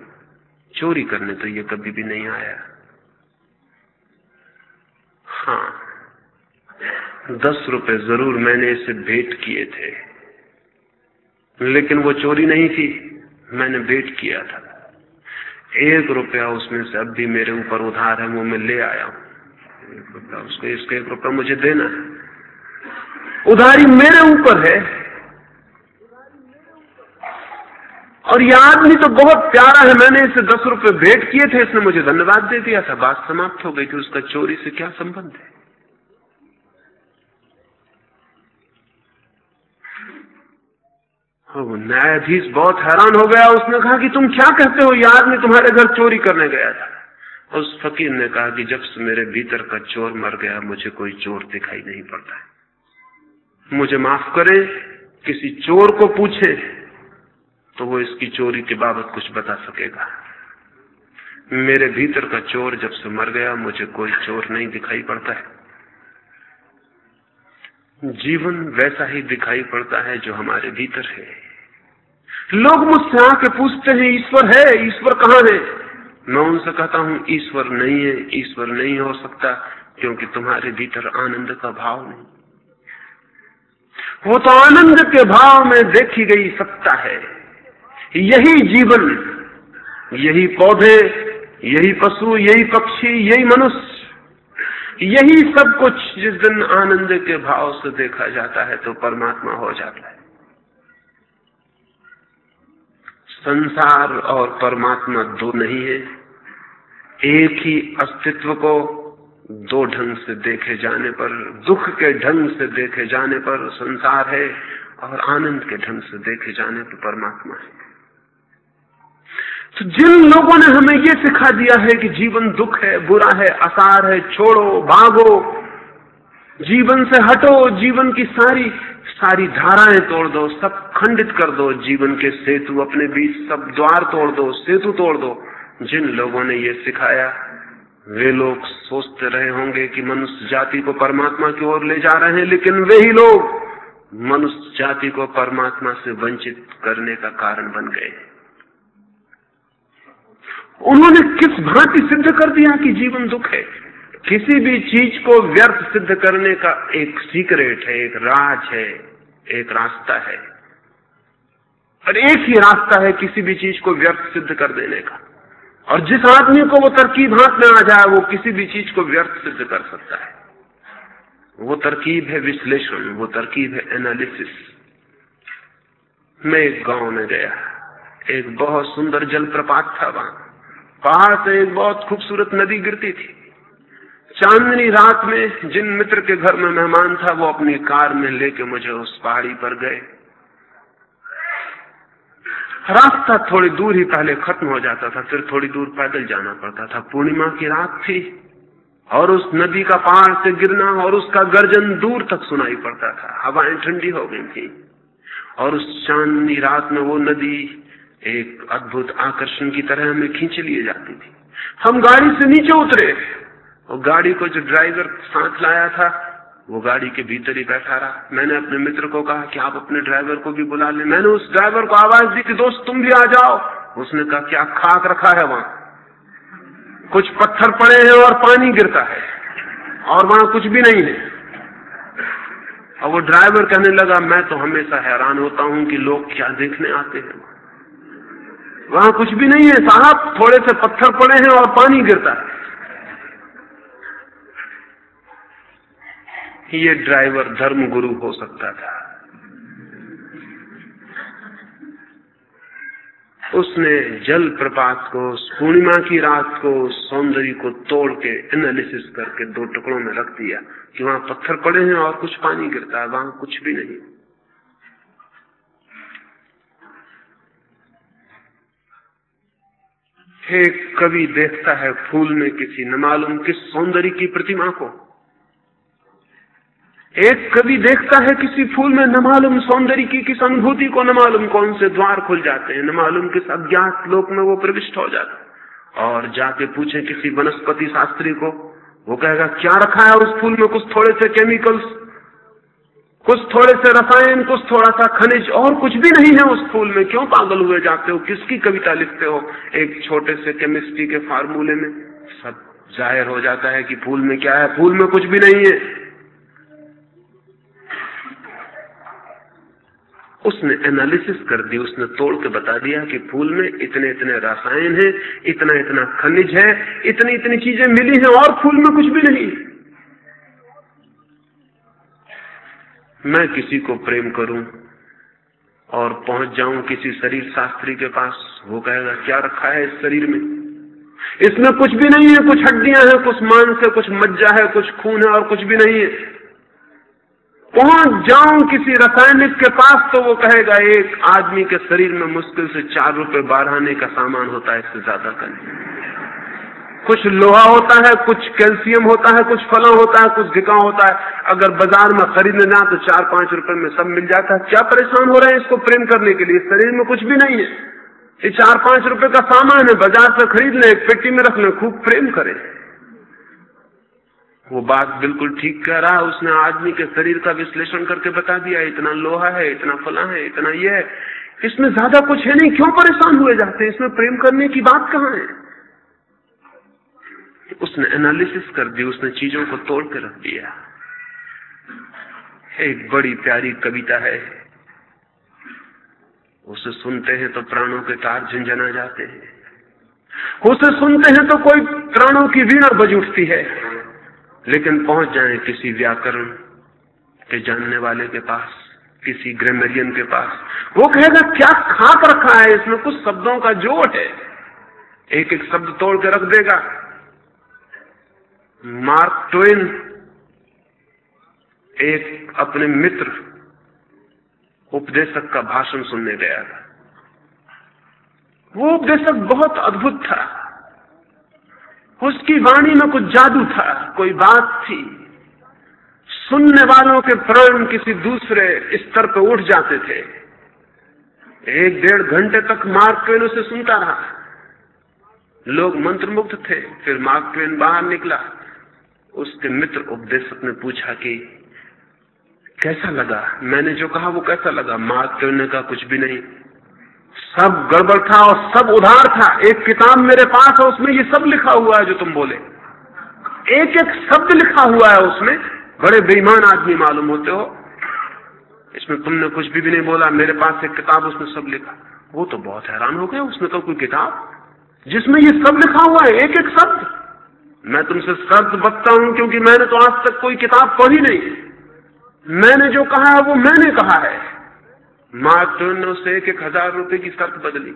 चोरी करने तो ये कभी भी नहीं आया। हाँ। दस रुपए ज़रूर मैंने इसे भेंट किए थे। लेकिन वो चोरी नहीं थी। मैंने भेंट किया था। एक रुपया उसमें से अब भी मेरे ऊपर उधार है, वो मैं ले आया हूँ। एक रुपया उसको, इसका एक रुपया मुझे देना है। उधारी मेरे ऊपर है। और यह आदमी तो बहुत प्यारा है, मैंने इसे दस रुपए भेंट किए थे, इसने मुझे धन्यवाद दे दिया था। बात समाप्त हो गई थी उसका चोरी से क्या संबंध है? वो न्यायाधीश बहुत हैरान हो गया। उसने कहा कि तुम क्या कहते हो? यह आदमी तुम्हारे घर चोरी करने गया था। उस फकीर ने कहा कि जब से मेरे भीतर का चोर मर गया, मुझे कोई चोर दिखाई नहीं पड़ता है। मुझे माफ़ करें, किसी चोर को पूछे। तो वो इसकी चोरी के बाबत कुछ बता सकेगा। मेरे भीतर का चोर जब से मर गया, मुझे कोई चोर नहीं दिखाई पड़ता है। जीवन वैसा ही दिखाई पड़ता है जो हमारे भीतर है। लोग मुझसे आके पूछते हैं, ईश्वर है, ईश्वर कहाँ है? मैं उनसे कहता हूँ, ईश्वर नहीं है, ईश्वर नहीं हो सकता, क्योंकि तुम्हारे भीतर आनंद का भाव नहीं। वो तो आनंद के भाव में देखी गई सत्ता है। यही जीवन, यही पौधे, यही पशु, यही पक्षी, यही मनुष्य, यही सब कुछ जिस दिन आनंद के भाव से देखा जाता है तो परमात्मा हो जाता है। संसार और परमात्मा दो नहीं है, एक ही अस्तित्व को दो ढंग से देखे जाने पर, दुख के ढंग से देखे जाने पर संसार है और आनंद के ढंग से देखे जाने पर परमात्मा है। तो जिन लोगों ने हमें ये सिखा दिया है कि जीवन दुख है, बुरा है, आसार है, छोड़ो, भागो, जीवन से हटो, जीवन की सारी सारी धाराएँ तोड़ दो, सब खंडित कर दो, जीवन के सेतु अपने बीच, सब द्वार तोड़ दो, सेतु तोड़ दो। जिन लोगों ने ये सिखाया, वे लोग सोचते रहे होंगे कि मनुष्य जाति को परमात्मा की ओर ले जा रहे हैं, लेकिन वे ही लोग मनुष्य जाति को परमात्मा से वंचित करने का कारण बन गए। उन्होंने किस भांति सिद्ध कर दिया कि जीवन दुख है? किसी भी चीज़ को व्यर्थ सिद्ध करने का एक सीक्रेट है, एक राज है, एक रास्ता है। और एक ही रास्ता है किसी भी चीज़ को व्यर्थ सिद्ध कर देने का। और जिस आदमी को वो तरकीब हाथ में आ जाए, वो किसी भी चीज़ को व्यर्थ सिद्ध कर सकता है। वो तरकीब है विश्लेषण, वो तरकीब है एनालिसिस मैं एक गाँव में गया, एक बहुत सुंदर जलप्रपात था वहाँ। पहाड़ से एक बहुत खूबसूरत नदी गिरती थी। चांदनी रात में जिन मित्र के घर में मेहमान था, वो अपनी कार में लेके मुझे उस पहाड़ी पर गए। रास्ता थोड़ी दूर ही पहले खत्म हो जाता था, फिर थोड़ी दूर पैदल जाना पड़ता था। पूर्णिमा की रात थी, और उस नदी का पहाड़ से गिरना और उसका गर्जन दूर तक सुनाई पड़ता था। हवाएँ ठंडी हो गई थी, और उस चांदनी रात में वो नदी एक अद्भुत आकर्षण की तरह हमें खींच लिए जाती थी। हम गाड़ी से नीचे उतरे और गाड़ी को जो ड्राइवर साथ लाया था, वो गाड़ी के भीतर ही बैठा रहा। मैंने अपने मित्र को कहा कि आप अपने ड्राइवर को भी बुला लें। मैंने उस ड्राइवर को आवाज़ दी कि, दोस्त, तुम भी आ जाओ। उसने कहा, क्या खाक रखा है वहाँ? कुछ पत्थर पड़े हैं और पानी गिरता है, और वहाँ कुछ भी नहीं है। और वो ड्राइवर कहने लगा, मैं तो हमेशा हैरान होता हूँ कि लोग क्या देखने आते हैं वहाँ कुछ भी नहीं है, साहब। थोड़े से पत्थर पड़े हैं और पानी गिरता है। ये ड्राइवर धर्म गुरु हो सकता था। उसने जल प्रपात को, पूर्णिमा की रात को, सौंदर्य को तोड़ के एनालिसिस करके दो टुकड़ों में रख दिया कि वहाँ पत्थर पड़े हैं और कुछ पानी गिरता है, वहाँ कुछ भी नहीं। एक कवि, देखता है फूल में किसी न मालूम किस सौंदर्य की प्रतिमा को? एक कवि देखता है किसी फूल में न मालूम सौंदर्य की, किस अनुभूति को न मालूम कौन से द्वार खुल जाते हैं? न मालूम किस अज्ञात लोक में वो प्रविष्ट हो जाता और जाके पूछे किसी वनस्पति शास्त्री को, वो कहेगा, क्या रखा है उस फूल में? कुछ थोड़े से केमिकल्स कुछ थोड़े से रसायन, कुछ थोड़ा सा खनिज और कुछ भी नहीं है उस फूल में। क्यों पागल हुए जाते हो? किसकी कविता लिखते हो? एक छोटे से केमिस्ट्री के फार्मूले में सब ज़ाहिर हो जाता है कि फूल में क्या है। फूल में कुछ भी नहीं है। उसने एनालिसिस कर दी, उसने तोड़ के बता दिया कि फूल में इतने इतने रसायन है, इतना इतना खनिज है, इतनी इतनी चीज़ें मिली हैं और फूल में कुछ भी नहीं। मैं किसी को प्रेम करूँ और पहुँच जाऊँ किसी शरीर शास्त्री के पास, वो कहेगा, क्या रखा है इस शरीर में? इसमें कुछ भी नहीं है, कुछ हड्डियाँ हैं, कुछ मांस है, कुछ मज्जा है, कुछ खून है और कुछ भी नहीं है। पहुँच जाऊँ किसी रासायनिक के पास तो वो कहेगा, एक आदमी के शरीर में मुश्किल से चार रुपए बारह आने का सामान होता है, इससे ज़्यादा का नहीं। कुछ लोहा होता है, कुछ कैल्शियम होता है, कुछ फला होता है, कुछ घिका होता है। अगर बाज़ार में खरीदने ना तो चार पाँच रुपए में सब मिल जाता है। क्या परेशान हो रहे हैं इसको प्रेम करने के लिए? शरीर में कुछ भी नहीं है। ये चार पाँच रुपए का सामान है, बाज़ार से खरीद ले एक पेटी में रख ले खूब प्रेम करे। वो बात बिल्कुल ठीक कह रहा है। उसने आदमी के शरीर का विश्लेषण करके बता दिया, इतना लोहा है, इतना फला है, इतना ये है। इसमें ज़्यादा कुछ है नहीं, क्यों परेशान हुए जाते हैं? इसमें प्रेम करने की बात कहाँ है? उसने एनालिसिस कर दी, उसने चीज़ों को तोड़ के रख दिया। एक बड़ी प्यारी कविता है। उसे सुनते हैं तो प्राणों के तार झंझना जाते हैं। उसे सुनते हैं तो कोई प्राणों की वीणा बज उठती है। लेकिन पहुँच जाए किसी व्याकरण के जानने वाले के पास, किसी ग्रामरियन के पास। वो कहेगा, क्या खाप रखा है? इसमें कुछ शब्दों का जोड़ है। एक एक शब्द तोड़ के रख देगा। मार्क ट्वेन एक अपने मित्र उपदेशक का भाषण सुनने गया था। वो उपदेशक बहुत अद्भुत था। उसकी वाणी में कुछ जादू था, कोई बात थी। सुनने वालों के प्राण किसी दूसरे स्तर पर उठ जाते थे। एक डेढ़ घंटे तक मार्क ट्वेन उसे सुनता रहा। लोग मंत्रमुग्ध थे, फिर मार्क ट्वेन बाहर निकला। उसके मित्र उपदेशक ने पूछा कि कैसा लगा? मैंने जो कहा वो कैसा लगा? मार्क ट्वेन का कुछ भी नहीं। सब गड़बड़ था और सब उधार था। एक किताब मेरे पास है उसमें ये सब लिखा हुआ है जो तुम बोले। एक एक शब्द लिखा हुआ है उसमें। बड़े बेईमान आदमी मालूम होते हो। इसमें तुमने कुछ भी, भी नहीं बोला। मेरे पास एक किताब उसमें सब लिखा। वो तो बहुत हैरान हो गया उसमें तो कोई किताब जिसमें ये सब लिखा हुआ है एक एक शब्द। मैं तुमसे शर्त बकता हूँ क्योंकि मैंने तो आज तक कोई किताब पढ़ी नहीं। मैंने जो कहा है वो मैंने कहा है। मार्क ट्वेन ने उससे एक एक हज़ार रुपए की शर्त बदली।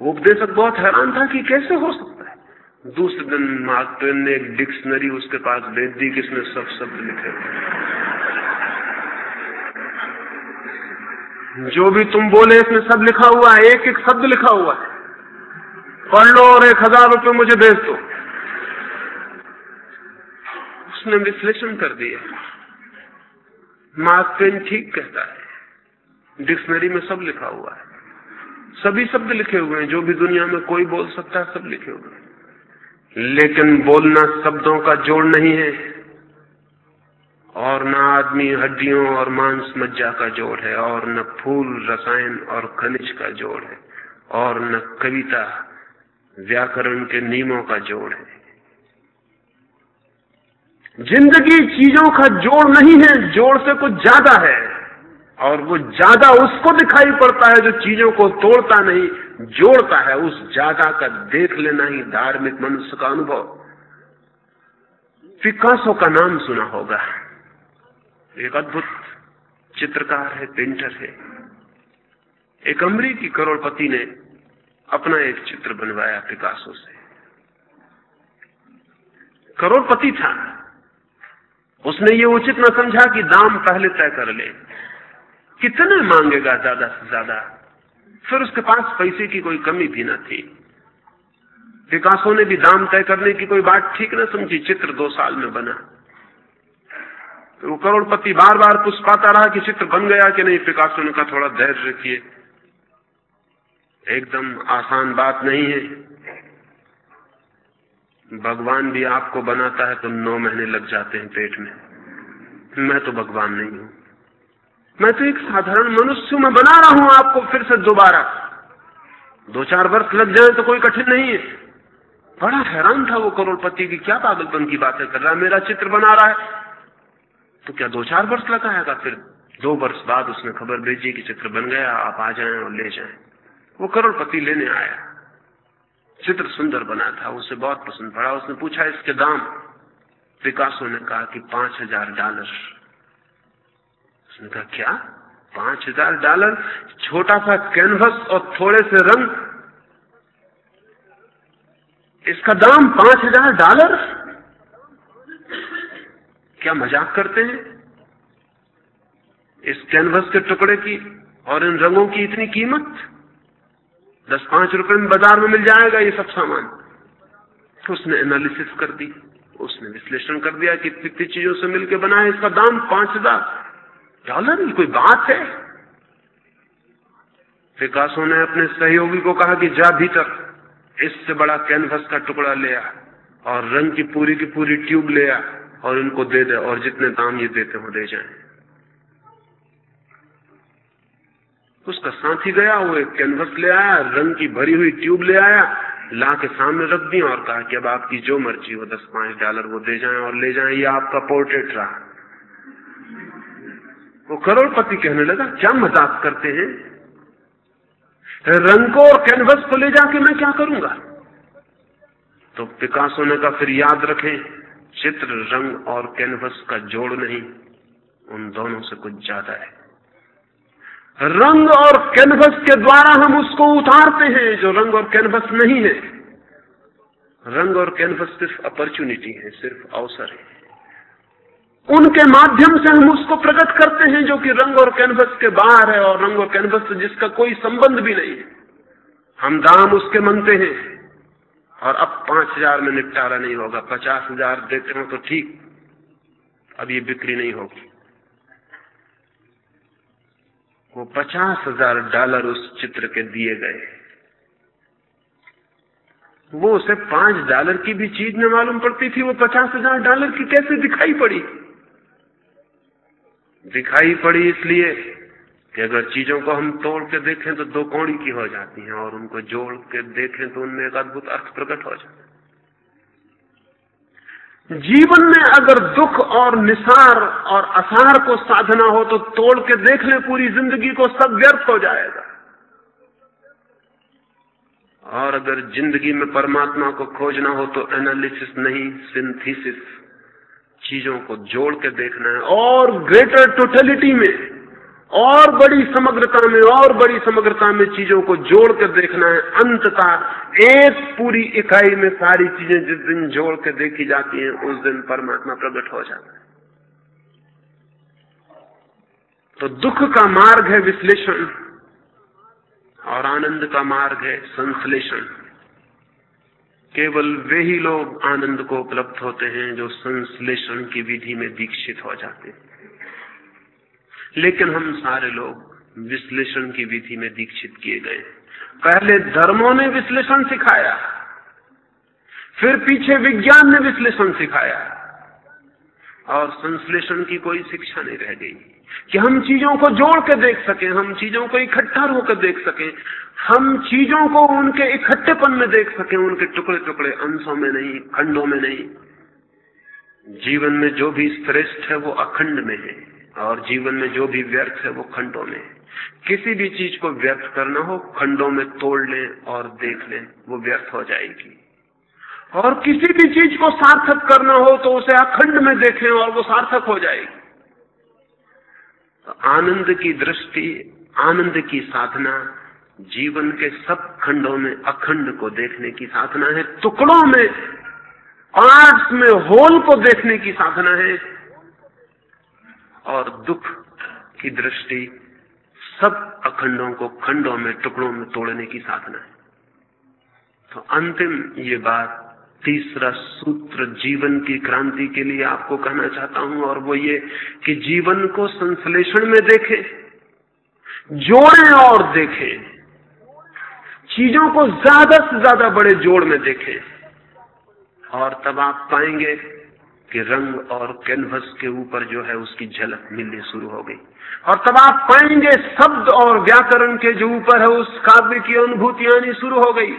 उपदेशक बहुत हैरान था कि कैसे हो सकता है। दूसरे दिन मार्क ट्वेन ने एक डिक्शनरी उसके पास भेज दी जिसमें सब शब्द लिखे जो भी तुम बोले, इसमें सब लिखा हुआ है एक एक शब्द लिखा हुआ है। पढ़ लो और एक हज़ार रुपये मुझे भेज दो। उसने विश्लेषण कर दिया। मार्क ट्वेन ठीक कहता है। डिक्शनरी में सब लिखा हुआ है। सभी शब्द लिखे हुए हैं, जो भी दुनिया में कोई बोल सकता है, सब लिखे हुए हैं। लेकिन बोलना शब्दों का जोड़ नहीं है। और न आदमी हड्डियों और मांस मज्जा का जोड़ है, और न फूल, रसायन और खनिज का जोड़ है, और न कविता, व्याकरण के नियमों का जोड़ है। ज़िंदगी चीज़ों का जोड़ नहीं है, जोड़ से कुछ ज़्यादा है। और वो ज़्यादा उसको दिखाई पड़ता है जो चीज़ों को तोड़ता नहीं, जोड़ता है। उस ज़्यादा का देख लेना ही धार्मिक मनुष्य का अनुभव। पिकासो का नाम सुना होगा। एक अद्भुत चित्रकार है, पेंटर है। एक अमरीकी करोड़पति ने अपना एक चित्र बनवाया पिकासो से। करोड़पति था। उसने ये उचित न समझा कि दाम पहले तय कर ले। कितने मांगेगा ज़्यादा से ज़्यादा? फिर उसके पास पैसे की कोई कमी भी न थी। पिकासो ने भी दाम तय करने की कोई बात ठीक न समझी, चित्र दो साल में बना। तो वो करोड़पति बार बार पुष्पाता रहा कि चित्र बन गया कि नहीं पिकासो ने कहा, थोड़ा धैर्य रखिए। एकदम आसान बात नहीं है। भगवान भी आपको बनाता है तो नौ महीने लग जाते हैं पेट में। मैं तो भगवान नहीं हूँ। मैं तो एक साधारण मनुष्य मैं बना रहा हूँ आपको फिर से दोबारा। दो चार वर्ष लग जाए तो कोई कठिन नहीं है। बड़ा हैरान था वो करोड़पति की, क्या पागलपन की बातें कर रहा है, मेरा चित्र बना रहा है। तो क्या दो चार वर्ष लगाएगा फिर? दो वर्ष बाद उसने खबर भेजी कि चित्र बन गया, आप आ जाएँ और ले जाएँ। वो करोड़पति लेने आया। चित्र सुंदर बना था, उसे बहुत पसंद पड़ा। उसने पूछा, इसके दाम? पिकासो ने कहा कि पाँच हज़ार डॉलर। उसने कहा, क्या? पाँच हज़ार डॉलर? छोटा सा कैनवस और थोड़े से रंग। इसका दाम पाँच हज़ार डॉलर? क्या मज़ाक करते हैं? इस कैनवस के टुकड़े की और इन रंगों की इतनी कीमत? दस पाँच रुपए में बाज़ार में मिल जाएगा ये सब सामान। उसने एनालिसिस कर दी। उसने विश्लेषण कर दिया कि कितनी चीज़ों से मिलकर बना है इसका दाम पाँच हज़ार। डॉलर कोई बात है? विकासों ने अपने सहयोगी को कहा कि जा भीतर, इससे बड़ा कैनवस का टुकड़ा ले आ और रंग की पूरी की पूरी ट्यूब ले आ और इनको दे दे और जितने दाम ये देते हो, दे जाए। उसका साथी गया, वो एक कैनवस ले आया, रंग की भरी हुई ट्यूब ले आया, ला के सामने रख दी और कहा कि अब आपकी जो मर्ज़ी हो दस पाँच डॉलर वो दे जाए और ले जाए, ये आपका पोर्ट्रेट रहा। वो करोड़पति कहने लगा, क्या मज़ाक करते हैं? रंग को और कैनवस को ले जाके मैं क्या करूँगा? तो पिकासो ने कहा, फिर याद रखें, चित्र, रंग और कैनवस का जोड़ नहीं, उन दोनों से कुछ ज़्यादा है। रंग और कैनवस के द्वारा हम उसको उतारते हैं, जो रंग और कैनवस नहीं है। रंग और कैनवस सिर्फ़ अपॉर्चुनिटी है, सिर्फ़ अवसर है। उनके माध्यम से हम उसको प्रकट करते हैं, जो कि रंग और कैनवस के बाहर है, और रंग और कैनवस से जिसका कोई संबंध भी नहीं है। हम दाम उसके मनते हैं, और अब पाँच हज़ार में निपटारा नहीं होगा, पचास हज़ार देते हो तो ठीक, अब ये बिक्री नहीं होगी। वो पचास हज़ार डॉलर उस चित्र के दिए गए। वो उसे पाँच डॉलर की भी चीज़ न मालूम पड़ती थी, वो पचास हज़ार डॉलर की कैसे दिखाई पड़ी? दिखाई पड़ी इसलिए कि अगर चीज़ों को हम तोड़ के देखें तो दो कौड़ी की हो जाती हैं और उनको जोड़ के देखें तो उनमें एक अद्भुत अर्थ प्रकट हो जाता है। जीवन में अगर दुख और निसार और असार को साधना हो तो तोड़ के देख ले पूरी ज़िंदगी को सब व्यर्थ हो जाएगा। और अगर ज़िंदगी में परमात्मा को खोजना हो तो एनालिसिस नहीं, सिंथेसिस, चीज़ों को जोड़ के देखना है। और ग्रेटर टोटलिटी में और बड़ी समग्रता में, और बड़ी समग्रता में चीज़ों को जोड़ कर देखना है। अंततः एक पूरी इकाई में सारी चीज़ें जिस दिन जोड़ के देखी जाती हैं, उस दिन परमात्मा प्रकट हो जाता है। तो दुख का मार्ग है विश्लेषण, और आनंद का मार्ग है संश्लेषण। केवल वे ही लोग आनंद को उपलब्ध होते हैं जो संश्लेषण की विधि में दीक्षित हो जाते हैं। लेकिन हम सारे लोग विश्लेषण की विधि में दीक्षित किए गए। पहले धर्मों ने विश्लेषण सिखाया, फिर पीछे विज्ञान ने विश्लेषण सिखाया, और संश्लेषण की कोई शिक्षा नहीं रह गई कि हम चीज़ों को जोड़ के देख सकें, हम चीज़ों को इकट्ठा होकर देख सकें, हम चीज़ों को उनके इकट्ठेपन में देख सकें, उनके टुकड़े टुकड़े अंशों में नहीं, खंडों में नहीं। जीवन में जो भी श्रेष्ठ है, वो अखंड में है। और जीवन में जो भी व्यर्थ है वो खंडों में किसी भी चीज़ को व्यर्थ करना हो, खंडों में तोड़ लें और देख लें, वो व्यर्थ हो जाएगी। और किसी भी चीज़ को सार्थक करना हो तो उसे अखंड में देखें और वो सार्थक हो जाएगी। तो आनंद की दृष्टि, आनंद की साधना, जीवन के सब खंडों में अखंड को देखने की साधना है, टुकड़ों में पार्ट्स में होल को देखने की साधना है। और दुख की दृष्टि सब अखंडों को खंडों में, टुकड़ों में तोड़ने की साधना है। तो अंतिम ये बात, तीसरा सूत्र जीवन की क्रांति के लिए आपको कहना चाहता हूँ, और वो ये कि जीवन को संश्लेषण में देखें, जोड़ें और देखें, चीज़ों को ज़्यादा से ज़्यादा बड़े जोड़ में देखें, और तब आप पाएँगे कि रंग और कैनवस के ऊपर जो है उसकी झलक मिलनी शुरू हो गई। और तब आप पाएँगे शब्द और व्याकरण के जो ऊपर है उस काव्य की अनुभूति आनी शुरू हो गई।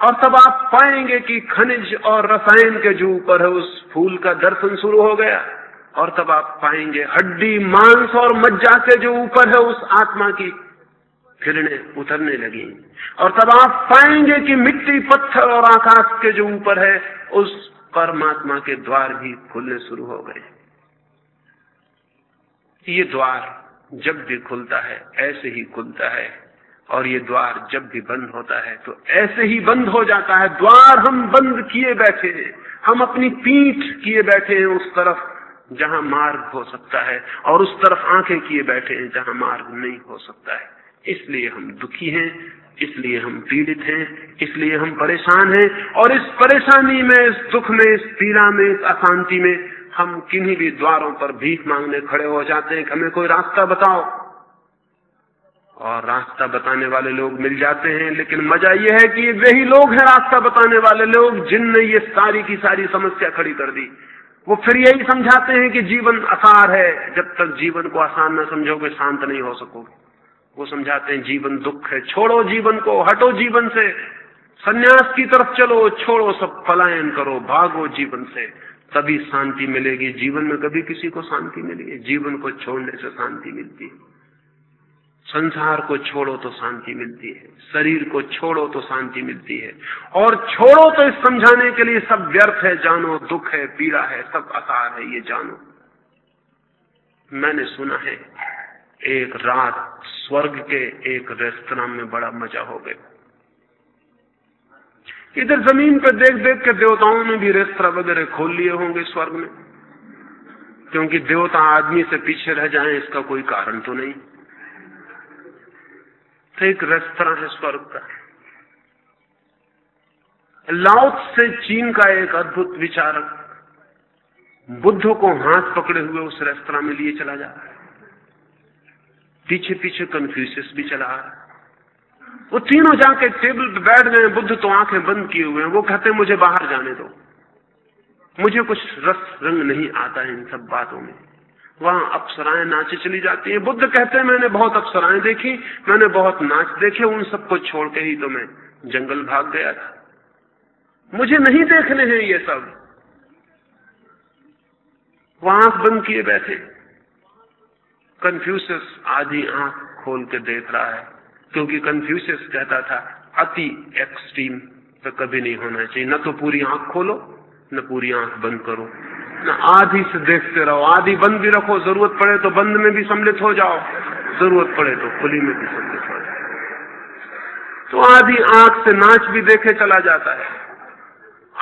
और तब आप पाएँगे कि खनिज और रसायन के जो ऊपर है उस फूल का दर्शन शुरू हो गया। और तब आप पाएँगे हड्डी, मांस और मज्जा के जो ऊपर है उस आत्मा की किरणें उतरने लगी। और तब आप पाएँगे कि मिट्टी, पत्थर और आकाश के जो ऊपर है उस परमात्मा के द्वार भी खुलने शुरू हो गए। ये द्वार जब भी खुलता है, ऐसे ही खुलता है। और ये द्वार जब भी बंद होता है तो ऐसे ही बंद हो जाता है। द्वार हम बंद किए बैठे हैं। हम अपनी पीठ किए बैठे हैं उस तरफ़ जहाँ मार्ग हो सकता है, और उस तरफ़ आँखें किए बैठे हैं जहाँ मार्ग नहीं हो सकता है। इसलिए हम दुखी हैं इसलिए हम पीड़ित हैं, इसलिए हम परेशान हैं, और इस परेशानी में, इस दुख में, इस पीड़ा में, इस अशांति में हम किन्हीं भी द्वारों पर भीख मांगने खड़े हो जाते हैं कि हमें कोई रास्ता बताओ। और रास्ता बताने वाले लोग मिल जाते हैं, लेकिन मज़ा यह है कि वही लोग हैं रास्ता बताने वाले लोग जिनने ये सारी की सारी समस्या खड़ी कर दी। वो फिर यही समझाते हैं कि जीवन आसार है, जब तक जीवन को आसान न समझोगे, शांत नहीं हो सकोगे। वो समझाते हैं, जीवन दुख है, छोड़ो जीवन को, हटो जीवन से। सन्यास की तरफ़ चलो, छोड़ो सब पलायन करो, भागो जीवन से। तभी शांति मिलेगी, जीवन में कभी किसी को शांति मिली है जीवन को छोड़ने से शांति मिलती है। संसार को छोड़ो तो शांति मिलती है। शरीर को छोड़ो तो शांति मिलती है। और छोड़ो तो इस समझाने के लिए सब व्यर्थ है, जानो, दुख है, पीड़ा है, सब आसार है, ये जानो। मैंने सुना है। एक रात स्वर्ग के एक रेस्तरा में बड़ा मज़ा हो गया। इधर ज़मीन पर देख देख के देवताओं ने भी रेस्तरा वगैरह खोल लिए होंगे स्वर्ग में। क्योंकि देवता आदमी से पीछे रह जाए, इसका कोई कारण तो नहीं। तो एक रेस्तरा है स्वर्ग का। लाउत से चीन का एक अद्भुत विचारक बुद्ध को हाथ पकड़े हुए उस रेस्तरा में लिए चला जा रहा है। पीछे पीछे कंफ्यूशियस भी चला आ रहा वो तीनों जाके टेबल पे बैठ गए, बुद्ध तो आँखें बंद किए हुए हैं। वो कहते मुझे बाहर जाने दो। मुझे कुछ रस रंग नहीं आता है इन सब बातों में। वहाँ अप्सराएँ नाचे चली जाती हैं। बुद्ध कहते हैं, मैंने बहुत अप्सराएँ देखी, मैंने बहुत नाच देखे, उन सबको छोड़ के ही तो मैं जंगल भाग गया था। मुझे नहीं देखने हैं ये सब। वहाँ आँख बंद किए बैठे। कंफ्यूसियस आधी आँख खोल के देख रहा है, क्योंकि कंफ्यूसियस कहता था, अति एक्सट्रीम तो कभी नहीं होना चाहिए। न तो पूरी आँख खोलो, न पूरी आँख बंद करो। न आधी से देखते रहो। आधी बंद भी रखो, ज़रूरत पड़े तो बंद में भी सम्मिलित हो जाओ। ज़रूरत पड़े तो खुली में भी सम्मिलित हो जाओ। तो आधी आँख से नाच भी देखे चला जाता है।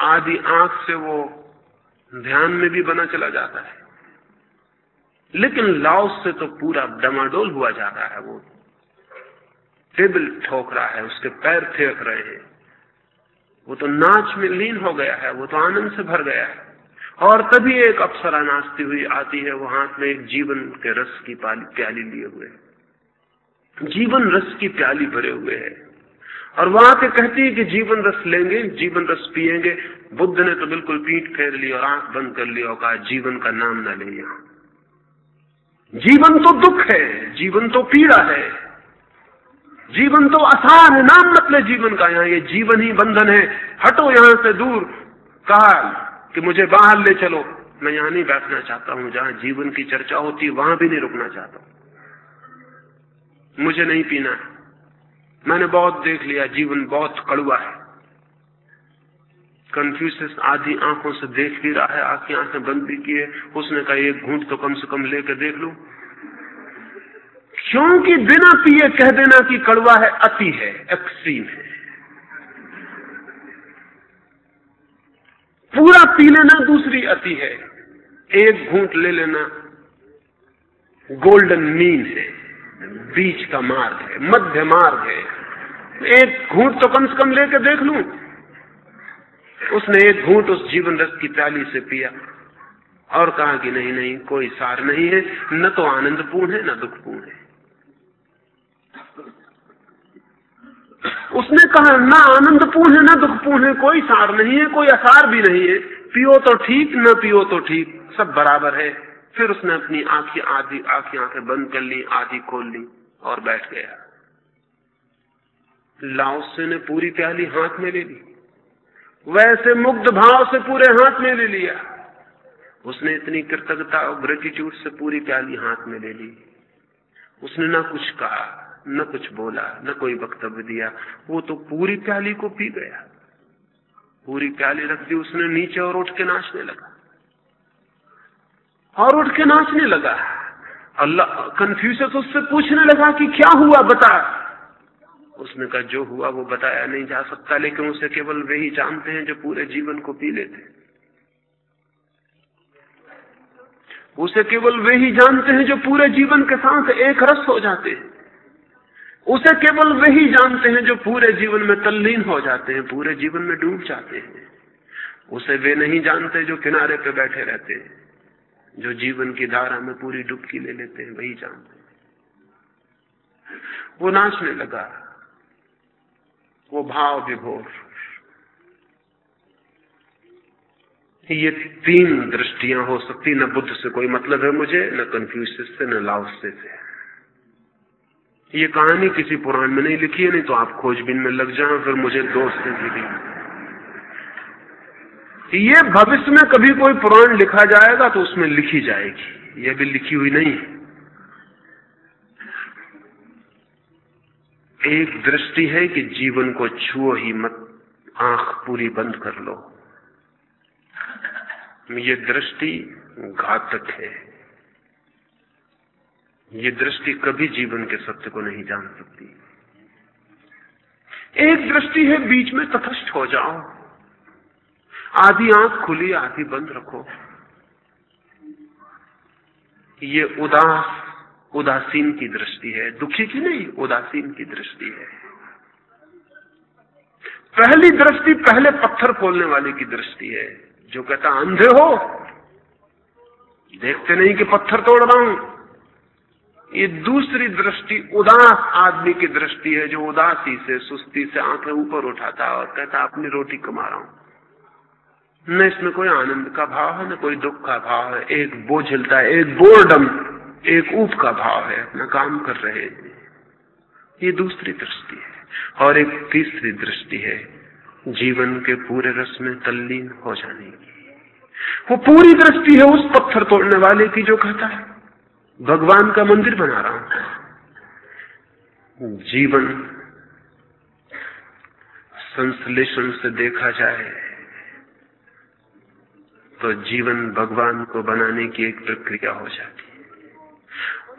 आधी आँख से वो ध्यान में भी बना चला जाता है। लेकिन लाओस से तो पूरा डमाडोल हुआ जा रहा है वो। टेबल ठोक रहा है, उसके पैर फेंक रहे हैं। वो तो नाच में लीन हो गया है, वो तो आनंद से भर गया है। और तभी एक अप्सरा नाचती हुई आती है, वो हाथ में एक जीवन के रस की प्याली लिए हुए जीवन रस की प्याली भरे हुए है। और वहाँ आके कहती है कि जीवन रस लेंगे, जीवन रस पिएँगे बुद्ध ने तो बिल्कुल पीठ फेर ली और आँख बंद कर ली और कहा, जीवन का नाम ना ले यहाँ। जीवन तो दुख है, जीवन तो पीड़ा है। जीवन तो आसार है, नाम मत ले जीवन का यहाँ ये जीवन ही बंधन है। हटो यहाँ से दूर कहा कि मुझे बाहर ले चलो। मैं यहाँ नहीं बैठना चाहता हूँ, जहाँ जीवन की चर्चा होती, वहाँ भी नहीं रुकना चाहता मुझे नहीं पीना। मैंने बहुत देख लिया, जीवन बहुत कड़ुआ है। कंफ्यूसिस आधी आँखों से देख भी रहा है, आँखें आँखें बंद भी किए उसने कहा एक घूंट तो कम से कम लेकर देख लू। क्योंकि बिना पिए कह देना कि कड़वा है, अति है एक्सट्रीम है। पूरा पी लेना, दूसरी अति है। एक घूंट ले लेना गोल्डन मीन है, बीच का मार्ग है, मध्य मार्ग है। एक घूंट तो कम से कम लेके देख लू। उसने एक घूंट उस जीवन रस की प्याली से पिया और कहा कि नहीं नहीं, कोई सार नहीं है, न तो आनंदपूर्ण है, न दुखपूर्ण है। उसने कहा, ना आनंदपूर्ण है, ना दुखपूर्ण है, कोई सार नहीं है, कोई असार भी नहीं है। पियो तो ठीक, न पियो तो ठीक, सब बराबर है। फिर उसने अपनी आँखें, आधी आँखें आँखें बंद कर ली, आधी खोल ली और बैठ गया। लाओसे ने पूरी प्याली हाथ में ले ली। वैसे मुग्ध भाव से पूरे हाथ में ले लिया। उसने इतनी कृतज्ञता और ग्रेटिट्यूड से पूरी प्याली हाथ में ले ली। उसने ना कुछ कहा, न कुछ बोला, न कोई वक्तव्य दिया। वो तो पूरी प्याली को पी गया। पूरी प्याली रख दी, उसने नीचे और उठ के नाचने लगा। और उठ के नाचने लगा। अल्लाह कंफ्यूज उससे पूछने लगा कि क्या हुआ, बता। उसने कहा, जो हुआ वो बताया नहीं जा सकता, लेकिन उसे केवल वे ही जानते हैं जो पूरे जीवन को पी लेते उसे केवल वे ही जानते हैं जो पूरे जीवन के साथ एक रस हो जाते हैं। उसे केवल वही जानते हैं जो पूरे जीवन में तल्लीन हो जाते हैं, पूरे जीवन में डूब जाते हैं। उसे वे नहीं जानते जो किनारे पे बैठे रहते हैं, जो जीवन की धारा में पूरी डुबकी ले लेते हैं, वही जानते हैं। वो नाचने लगा। वो भाव विभोर ये तीन दृष्टियाँ हो सकती, न बुद्ध से कोई मतलब है मुझे, न कंफ्यूज से, न लाओसे से। ये कहानी किसी पुराण में नहीं लिखी है, नहीं तो आप खोजबीन में लग जाए, फिर मुझे दोस्त से ये भविष्य में कभी कोई पुराण लिखा जाएगा तो उसमें लिखी जाएगी। ये भी लिखी हुई नहीं है। एक दृष्टि है कि जीवन को छुओ ही मत, आँख पूरी बंद कर लो। ये दृष्टि घातक है। ये दृष्टि कभी जीवन के सत्य को नहीं जान सकती। एक दृष्टि है बीच में तथस्थ हो जाओ। आधी आँख खुली, आधी बंद रखो। ये उदास उदासीन की दृष्टि है। दुखी की नहीं, उदासीन की दृष्टि है। पहली दृष्टि पहले पत्थर खोलने वाले की दृष्टि है। जो कहता, अंधे हो। देखते नहीं कि पत्थर तोड़ रहा हूँ। ये दूसरी दृष्टि उदास आदमी की दृष्टि है, जो उदासी से, सुस्ती से आँखें ऊपर उठाता और कहता, अपनी रोटी कमा रहा हूँ। न इसमें कोई आनंद का भाव है, न कोई दुख का भाव है। एक बोझलता है, एक बोर्डम एक ऊप का भाव है, अपना काम कर रहे हैं। ये दूसरी दृष्टि है और एक तीसरी दृष्टि है, जीवन के पूरे रस में तल्लीन हो जाने की। वो पूरी दृष्टि है उस पत्थर तोड़ने वाले की जो कहता है, भगवान का मंदिर बना रहा हूँ। जीवन संश्लेषण से देखा जाए तो जीवन भगवान को बनाने की एक प्रक्रिया हो जाती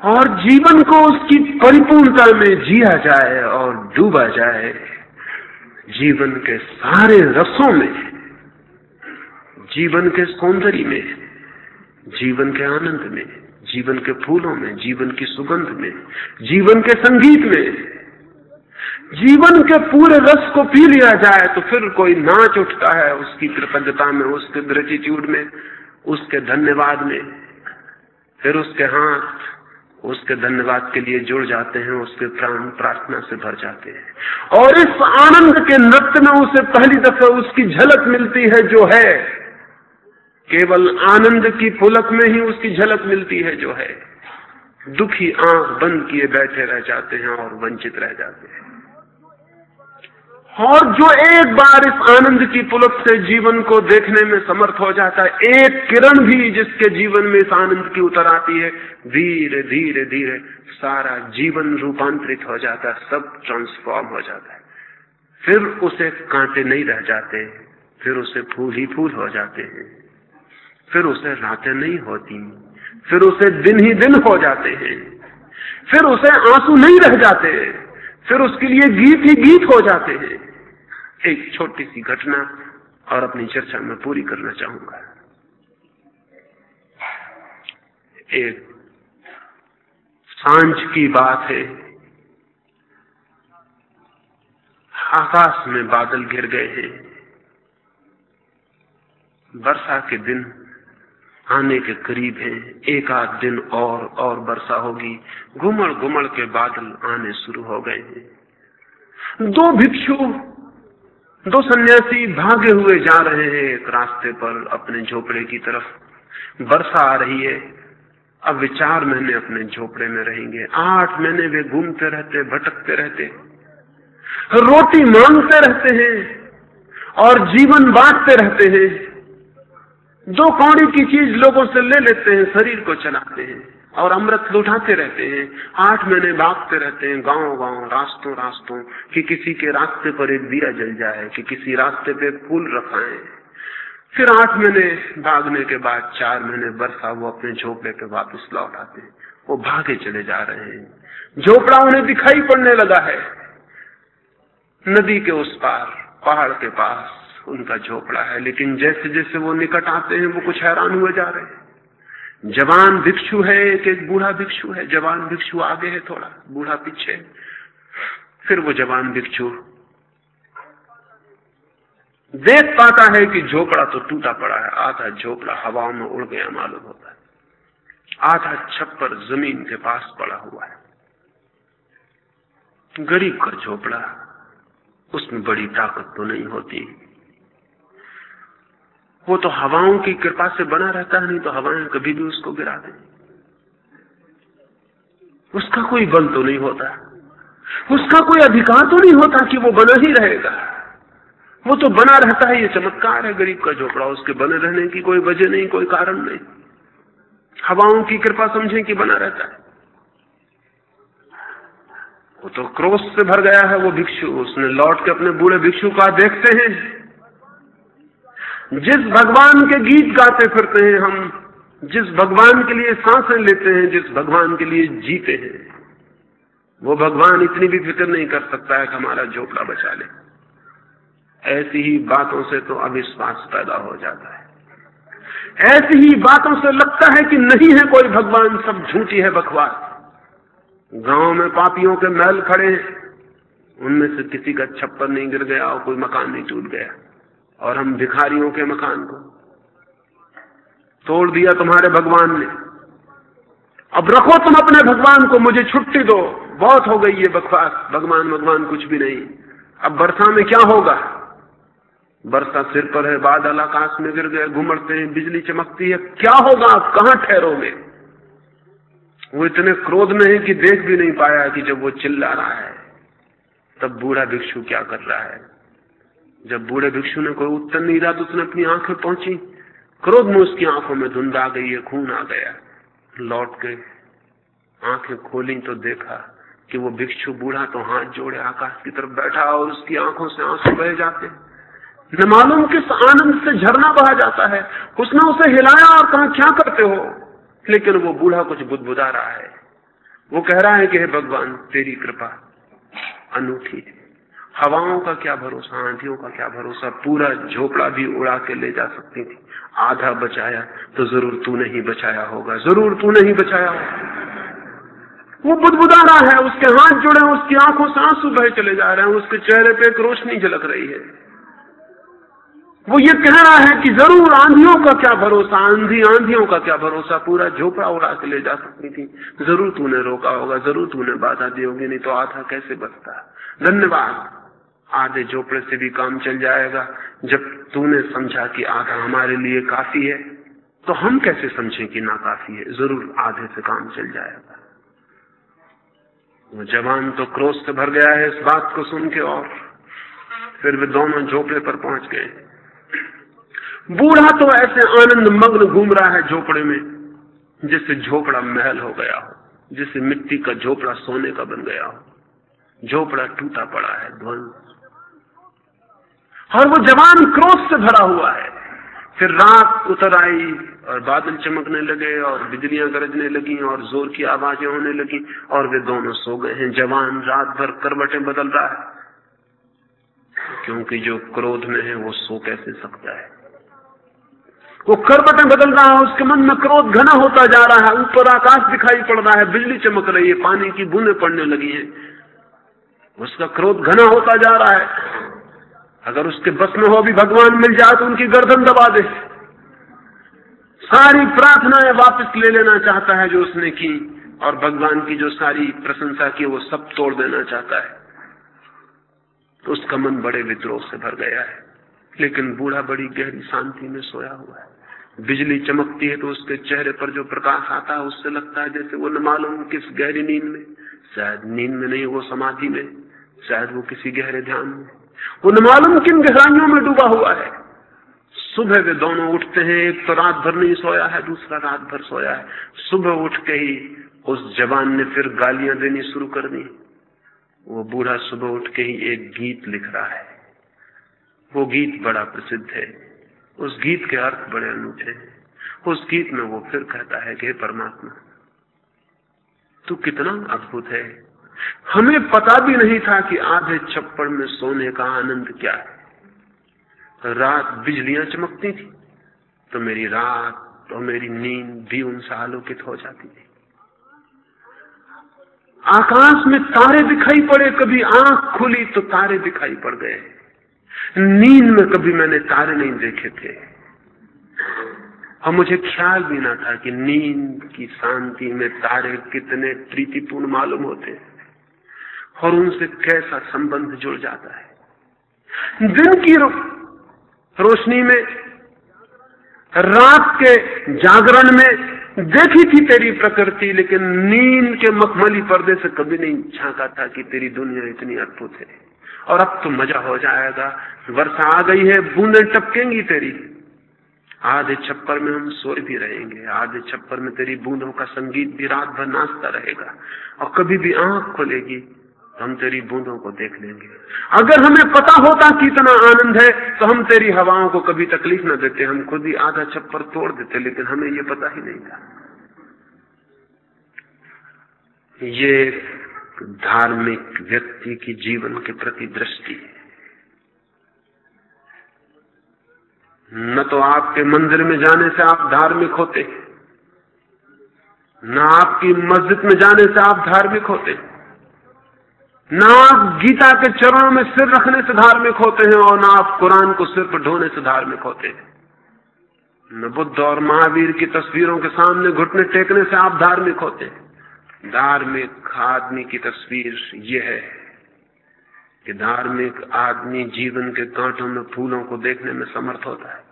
और जीवन को उसकी परिपूर्णता में जिया जाए और डूबा जाए, जीवन के सारे रसों में, जीवन के सौंदर्य में, जीवन के आनंद में, जीवन के फूलों में, जीवन की सुगंध में, जीवन के संगीत में, जीवन के पूरे रस को पी लिया जाए तो फिर कोई नाच उठता है उसकी कृतज्ञता में, उसके ग्रेटिट्यूड में, उसके धन्यवाद में, फिर उसके हाथ उसके धन्यवाद के लिए जुड़ जाते हैं, उसके प्राण प्रार्थना से भर जाते हैं। और इस आनंद के नृत्य में उसे पहली दफे उसकी झलक मिलती है जो है। केवल आनंद की पुलक में ही उसकी झलक मिलती है जो है। दुखी आँख बंद किए बैठे रह जाते हैं और वंचित रह जाते हैं। और जो एक बार इस आनंद की पुलक से जीवन को देखने में समर्थ हो जाता है, एक किरण भी जिसके जीवन में इस आनंद की उतर आती है, धीरे धीरे धीरे सारा जीवन रूपांतरित हो जाता है, सब ट्रांसफॉर्म हो जाता है। फिर उसे कांटे नहीं रह जाते, फिर उसे फूल ही फूल हो जाते हैं, फिर उसे रातें नहीं होती, फिर उसे दिन ही दिन हो जाते हैं, फिर उसे आँसू नहीं रह जाते फिर उसके लिए गीत ही गीत हो जाते हैं। एक छोटी सी घटना और अपनी चर्चा में पूरी करना चाहूँगा। एक साँझ की बात है। आकाश में बादल गिर गए हैं। वर्षा के दिन आने के करीब है। एक आध दिन और और वर्षा होगी। घुमड़ घुमड़ के बादल आने शुरू हो गए हैं। दो भिक्षु, दो सन्यासी भागे हुए जा रहे हैं एक रास्ते पर अपने झोपड़े की तरफ़। वर्षा आ रही है। अब वे चार महीने अपने झोपड़े में रहेंगे। आठ महीने वे घूमते रहते, भटकते रहते। रोटी मांगते रहते हैं और जीवन बांटते रहते हैं। दो कौड़ी की चीज़ लोगों से ले लेते हैं, शरीर को चलाते हैं और अमृत लुटाते रहते हैं, आठ महीने भागते रहते हैं गाँव गाँव रास्तों रास्तों कि किसी के रास्ते पर एक दिया जल जाए, कि किसी रास्ते पे फूल रखाए। फिर आठ महीने भागने के बाद चार महीने बरसा वो अपने झोपड़े पे वापस लौट आते हैं। वो भागे चले जा रहे हैं। झोपड़ा उन्हें दिखाई पड़ने लगा है। नदी के उस पार, पहाड़ के पास उनका झोपड़ा है, लेकिन जैसे जैसे वो निकट आते हैं, वो कुछ हैरान हुए जा रहे हैं। जवान भिक्षु है, एक एक बूढ़ा भिक्षु है, जवान भिक्षु आगे है थोड़ा, बूढ़ा पीछे। फिर वो जवान भिक्षु देख पाता है कि झोपड़ा तो टूटा पड़ा है, आधा झोपड़ा हवाओं में उड़ गया, मालूम होता है। आधा छप्पर ज़मीन के पास पड़ा हुआ है। गरीब का झोपड़ा, उसमें बड़ी ताकत तो नहीं होती। वो तो हवाओं की कृपा से बना रहता है, नहीं तो हवाएँ कभी भी उसको गिरा दें। उसका कोई बल तो नहीं होता। उसका कोई अधिकार तो नहीं होता कि वो बना ही रहेगा। वो तो बना रहता है, ये चमत्कार है, गरीब का झोपड़ा, उसके बने रहने की कोई वजह नहीं, कोई कारण नहीं। हवाओं की कृपा समझें कि बना रहता है। वो तो क्रोध से भर गया है, वो भिक्षु, उसने लौट के अपने बूढ़े भिक्षु का देखते हैं। जिस भगवान के गीत गाते फिरते हैं हम, जिस भगवान के लिए साँसें लेते हैं, जिस भगवान के लिए जीते हैं, वो भगवान इतनी भी फ़िक्र नहीं कर सकता है कि हमारा झोपड़ा बचा ले। ऐसी ही बातों से तो अविश्वास पैदा हो जाता है। ऐसी ही बातों से लगता है कि नहीं है कोई भगवान, सब झूठी है बकवास। गाँव में पापियों के महल खड़े हैं, उनमें से किसी का छप्पर नहीं गिर गया और कोई मकान नहीं टूट गया। और हम भिखारियों के मकान को तोड़ दिया तुम्हारे भगवान ने। अब रखो तुम अपने भगवान को, मुझे छुट्टी दो। बहुत हो गई ये बकवास। भगवान भगवान कुछ भी नहीं। अब वर्षा में क्या होगा? वर्षा सिर पर है, बादल आकाश में गिर गए घुमड़ते हैं, बिजली चमकती है। क्या होगा? आप कहाँ ठहरोगे? वो इतने क्रोध में है कि देख भी नहीं पाया कि जब वो चिल्ला रहा है, तब बूढ़ा भिक्षु क्या कर रहा है? जब बूढ़े भिक्षु ने कोई उत्तर नहीं दिया तो उसने अपनी आँखें पहुँची। क्रोध में उसकी आँखों में धुंध आ गई है खून आ गया। लौट के आँखें खोली तो देखा कि वो भिक्षु बूढ़ा तो हाथ जोड़े आकाश की तरफ़ बैठा और उसकी आँखों से आँसू बह जाते। न मालूम किस आनंद से झरना बहा जाता है। उसने उसे हिलाया और कहा, क्या करते हो? लेकिन वो बूढ़ा कुछ बुदबुदा रहा है। वो कह रहा है कि, हे भगवान, तेरी कृपा अनूठी है। हवाओं का क्या भरोसा, आंधियों का क्या भरोसा? पूरा झोपड़ा भी उड़ा के ले जा सकती थी। आधा बचाया तो ज़रूर तू नहीं बचाया होगा, ज़रूर तू नहीं बचाया होगा। वो बुदबुदा रहा है, उसके हाथ जुड़े हैं, उसकी आँखों से आँसू बह चले जा रहे हैं, उसके चेहरे पे एक रोशनी झलक रही है। वो ये कह रहा है कि ज़रूर आंधियों का क्या भरोसा, आंधी, आंधियों का क्या भरोसा? पूरा झोपड़ा उड़ा के ले जा सकती थी। ज़रूर तूने रोका होगा, ज़रूर तूने बाधा दी होगी, नहीं तो आधा कैसे बचता? धन्यवाद। आधे झोपड़े से भी काम चल जाएगा। जब तूने समझा कि आधा हमारे लिए काफ़ी है तो हम कैसे समझें कि ना काफ़ी है? ज़रूर आधे से काम चल जाएगा। वो जवान तो क्रोध से भर गया है इस बात को सुन के और फिर वे दोनों झोपड़े पर पहुँच गए। बूढ़ा तो ऐसे आनंद मग्न घूम रहा है झोपड़े में, जिससे झोपड़ा महल हो गया हो, जिससे मिट्टी का झोपड़ा सोने का बन गया हो। झोपड़ा टूटा पड़ा है ध्वंस और वो जवान क्रोध से भरा हुआ है। फिर रात उतर आई और बादल चमकने लगे और बिजलियाँ गरजने लगी और ज़ोर की आवाज़ें होने लगी और वे दोनों सो गए हैं। जवान रात भर करवटें बदल रहा है। क्योंकि जो क्रोध में है, वो सो कैसे सकता है? वो करवटें बदल रहा है, उसके मन में क्रोध घना होता जा रहा है। ऊपर आकाश दिखाई पड़ रहा है, बिजली चमक रही है, पानी की बूंदें पड़ने लगी है। उसका क्रोध घना होता जा रहा है। अगर उसके बस में हो भी भगवान मिल जाए तो उनकी गर्दन दबा दे। सारी प्रार्थनाएँ वापस ले लेना चाहता है जो उसने की, और भगवान की जो सारी प्रशंसा की वो सब तोड़ देना चाहता है। तो उसका मन बड़े विद्रोह से भर गया है, लेकिन बूढ़ा बड़ी गहरी शांति में सोया हुआ है। बिजली चमकती है तो उसके चेहरे पर जो प्रकाश आता है उससे लगता है जैसे वो न मालूम किस गहरी नींद में, शायद नींद में नहीं, वो समाधि में, शायद वो किसी गहरे ध्यान में। वो न मालूम किन गहराइयों में डूबा हुआ है। सुबह वे दोनों उठते हैं, एक तो रात भर नहीं सोया है, दूसरा रात भर सोया है। सुबह उठ के ही उस जवान ने फिर गालियाँ देनी शुरू कर दी। वो बूढ़ा सुबह उठ के ही एक गीत लिख रहा है। वो गीत बड़ा प्रसिद्ध है। उस गीत के अर्थ बड़े अनूठे हैं। उस गीत में वो फिर कहता है कि परमात्मा, तू कितना अद्भुत है। हमें पता भी नहीं था कि आधे छप्पड़ में सोने का आनंद क्या है। रात बिजलियाँ चमकती थी तो मेरी रात और मेरी नींद भी उनसे आलोकित हो जाती थी। आकाश में तारे दिखाई पड़े, कभी आँख खुली तो तारे दिखाई पड़ गए। नींद में कभी मैंने तारे नहीं देखे थे। और मुझे ख्याल भी ना था कि नींद की शांति में तारे कितने प्रीतिपूर्ण मालूम होते। हैं और उनसे कैसा संबंध जुड़ जाता है। दिन की रो, रोशनी में रात के जागरण में देखी थी तेरी प्रकृति लेकिन नींद के मखमली पर्दे से कभी नहीं झांका था कि तेरी दुनिया इतनी अद्भुत है। और अब तो मज़ा हो जाएगा। वर्षा आ गई है बूंदे टपकेंगी तेरी। आधे छप्पर में हम सोए भी रहेंगे आधे छप्पर में तेरी बूंदों का संगीत भी रात भर नाचता रहेगा और कभी भी आँख खोलेगी। हम तेरी बूंदों को देख लेंगे। अगर हमें पता होता कि इतना आनंद है तो हम तेरी हवाओं को कभी तकलीफ़ न देते, हम खुद ही आधा छप्पर तोड़ देते, लेकिन हमें ये पता ही नहीं था। ये धार्मिक व्यक्ति की जीवन के प्रति दृष्टि है। न तो आपके मंदिर में जाने से आप धार्मिक होते, न आपकी मस्जिद में जाने से आप धार्मिक होते। न आप गीता के चरणों में सिर रखने से धार्मिक होते हैं और ना आप कुरान को सिर पर ढोने से धार्मिक होते हैं। न बुद्ध और महावीर की तस्वीरों के सामने घुटने टेकने से आप धार्मिक होते हैं। धार्मिक आदमी की तस्वीर यह है कि धार्मिक आदमी जीवन के कांटों में फूलों को देखने में समर्थ होता है।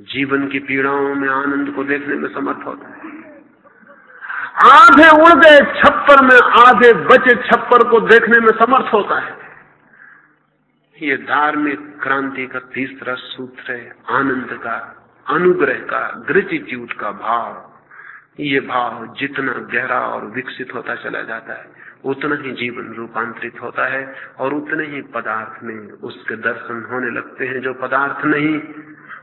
जीवन की पीड़ाओं में आनंद को देखने में समर्थ होता है। आधे उड़ गए छप्पर में, आधे बचे छप्पर को देखने में समर्थ होता है। ये धार्मिक क्रांति का तीसरा सूत्र है, आनंद का, अनुग्रह का, ग्रेटिट्यूड का भाव। ये भाव जितना गहरा और विकसित होता चला जाता है, उतना ही जीवन रूपांतरित होता है और उतने ही पदार्थ में उसके दर्शन होने लगते हैं जो पदार्थ नहीं,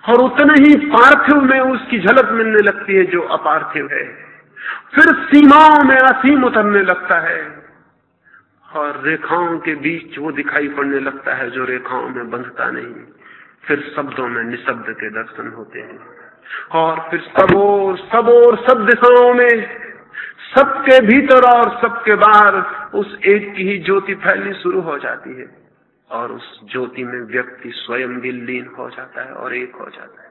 और उतने ही पार्थिव में उसकी झलक मिलने लगती है जो अपार्थिव है। फिर सीमाओं में असीम उतरने लगता है। और रेखाओं के बीच वो दिखाई पड़ने लगता है जो रेखाओं में बंधता नहीं। फिर शब्दों में निशब्द के दर्शन होते हैं। और फिर सब और सब और सब दिशाओं में, सबके भीतर और सबके बाहर उस एक की ही ज्योति फैलनी शुरू हो जाती है। और उस ज्योति में व्यक्ति स्वयं भी लीन हो जाता है और एक हो जाता है।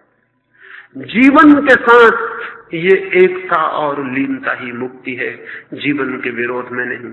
जीवन के साथ ये एकता और लीनता ही मुक्ति है। जीवन के विरोध में नहीं।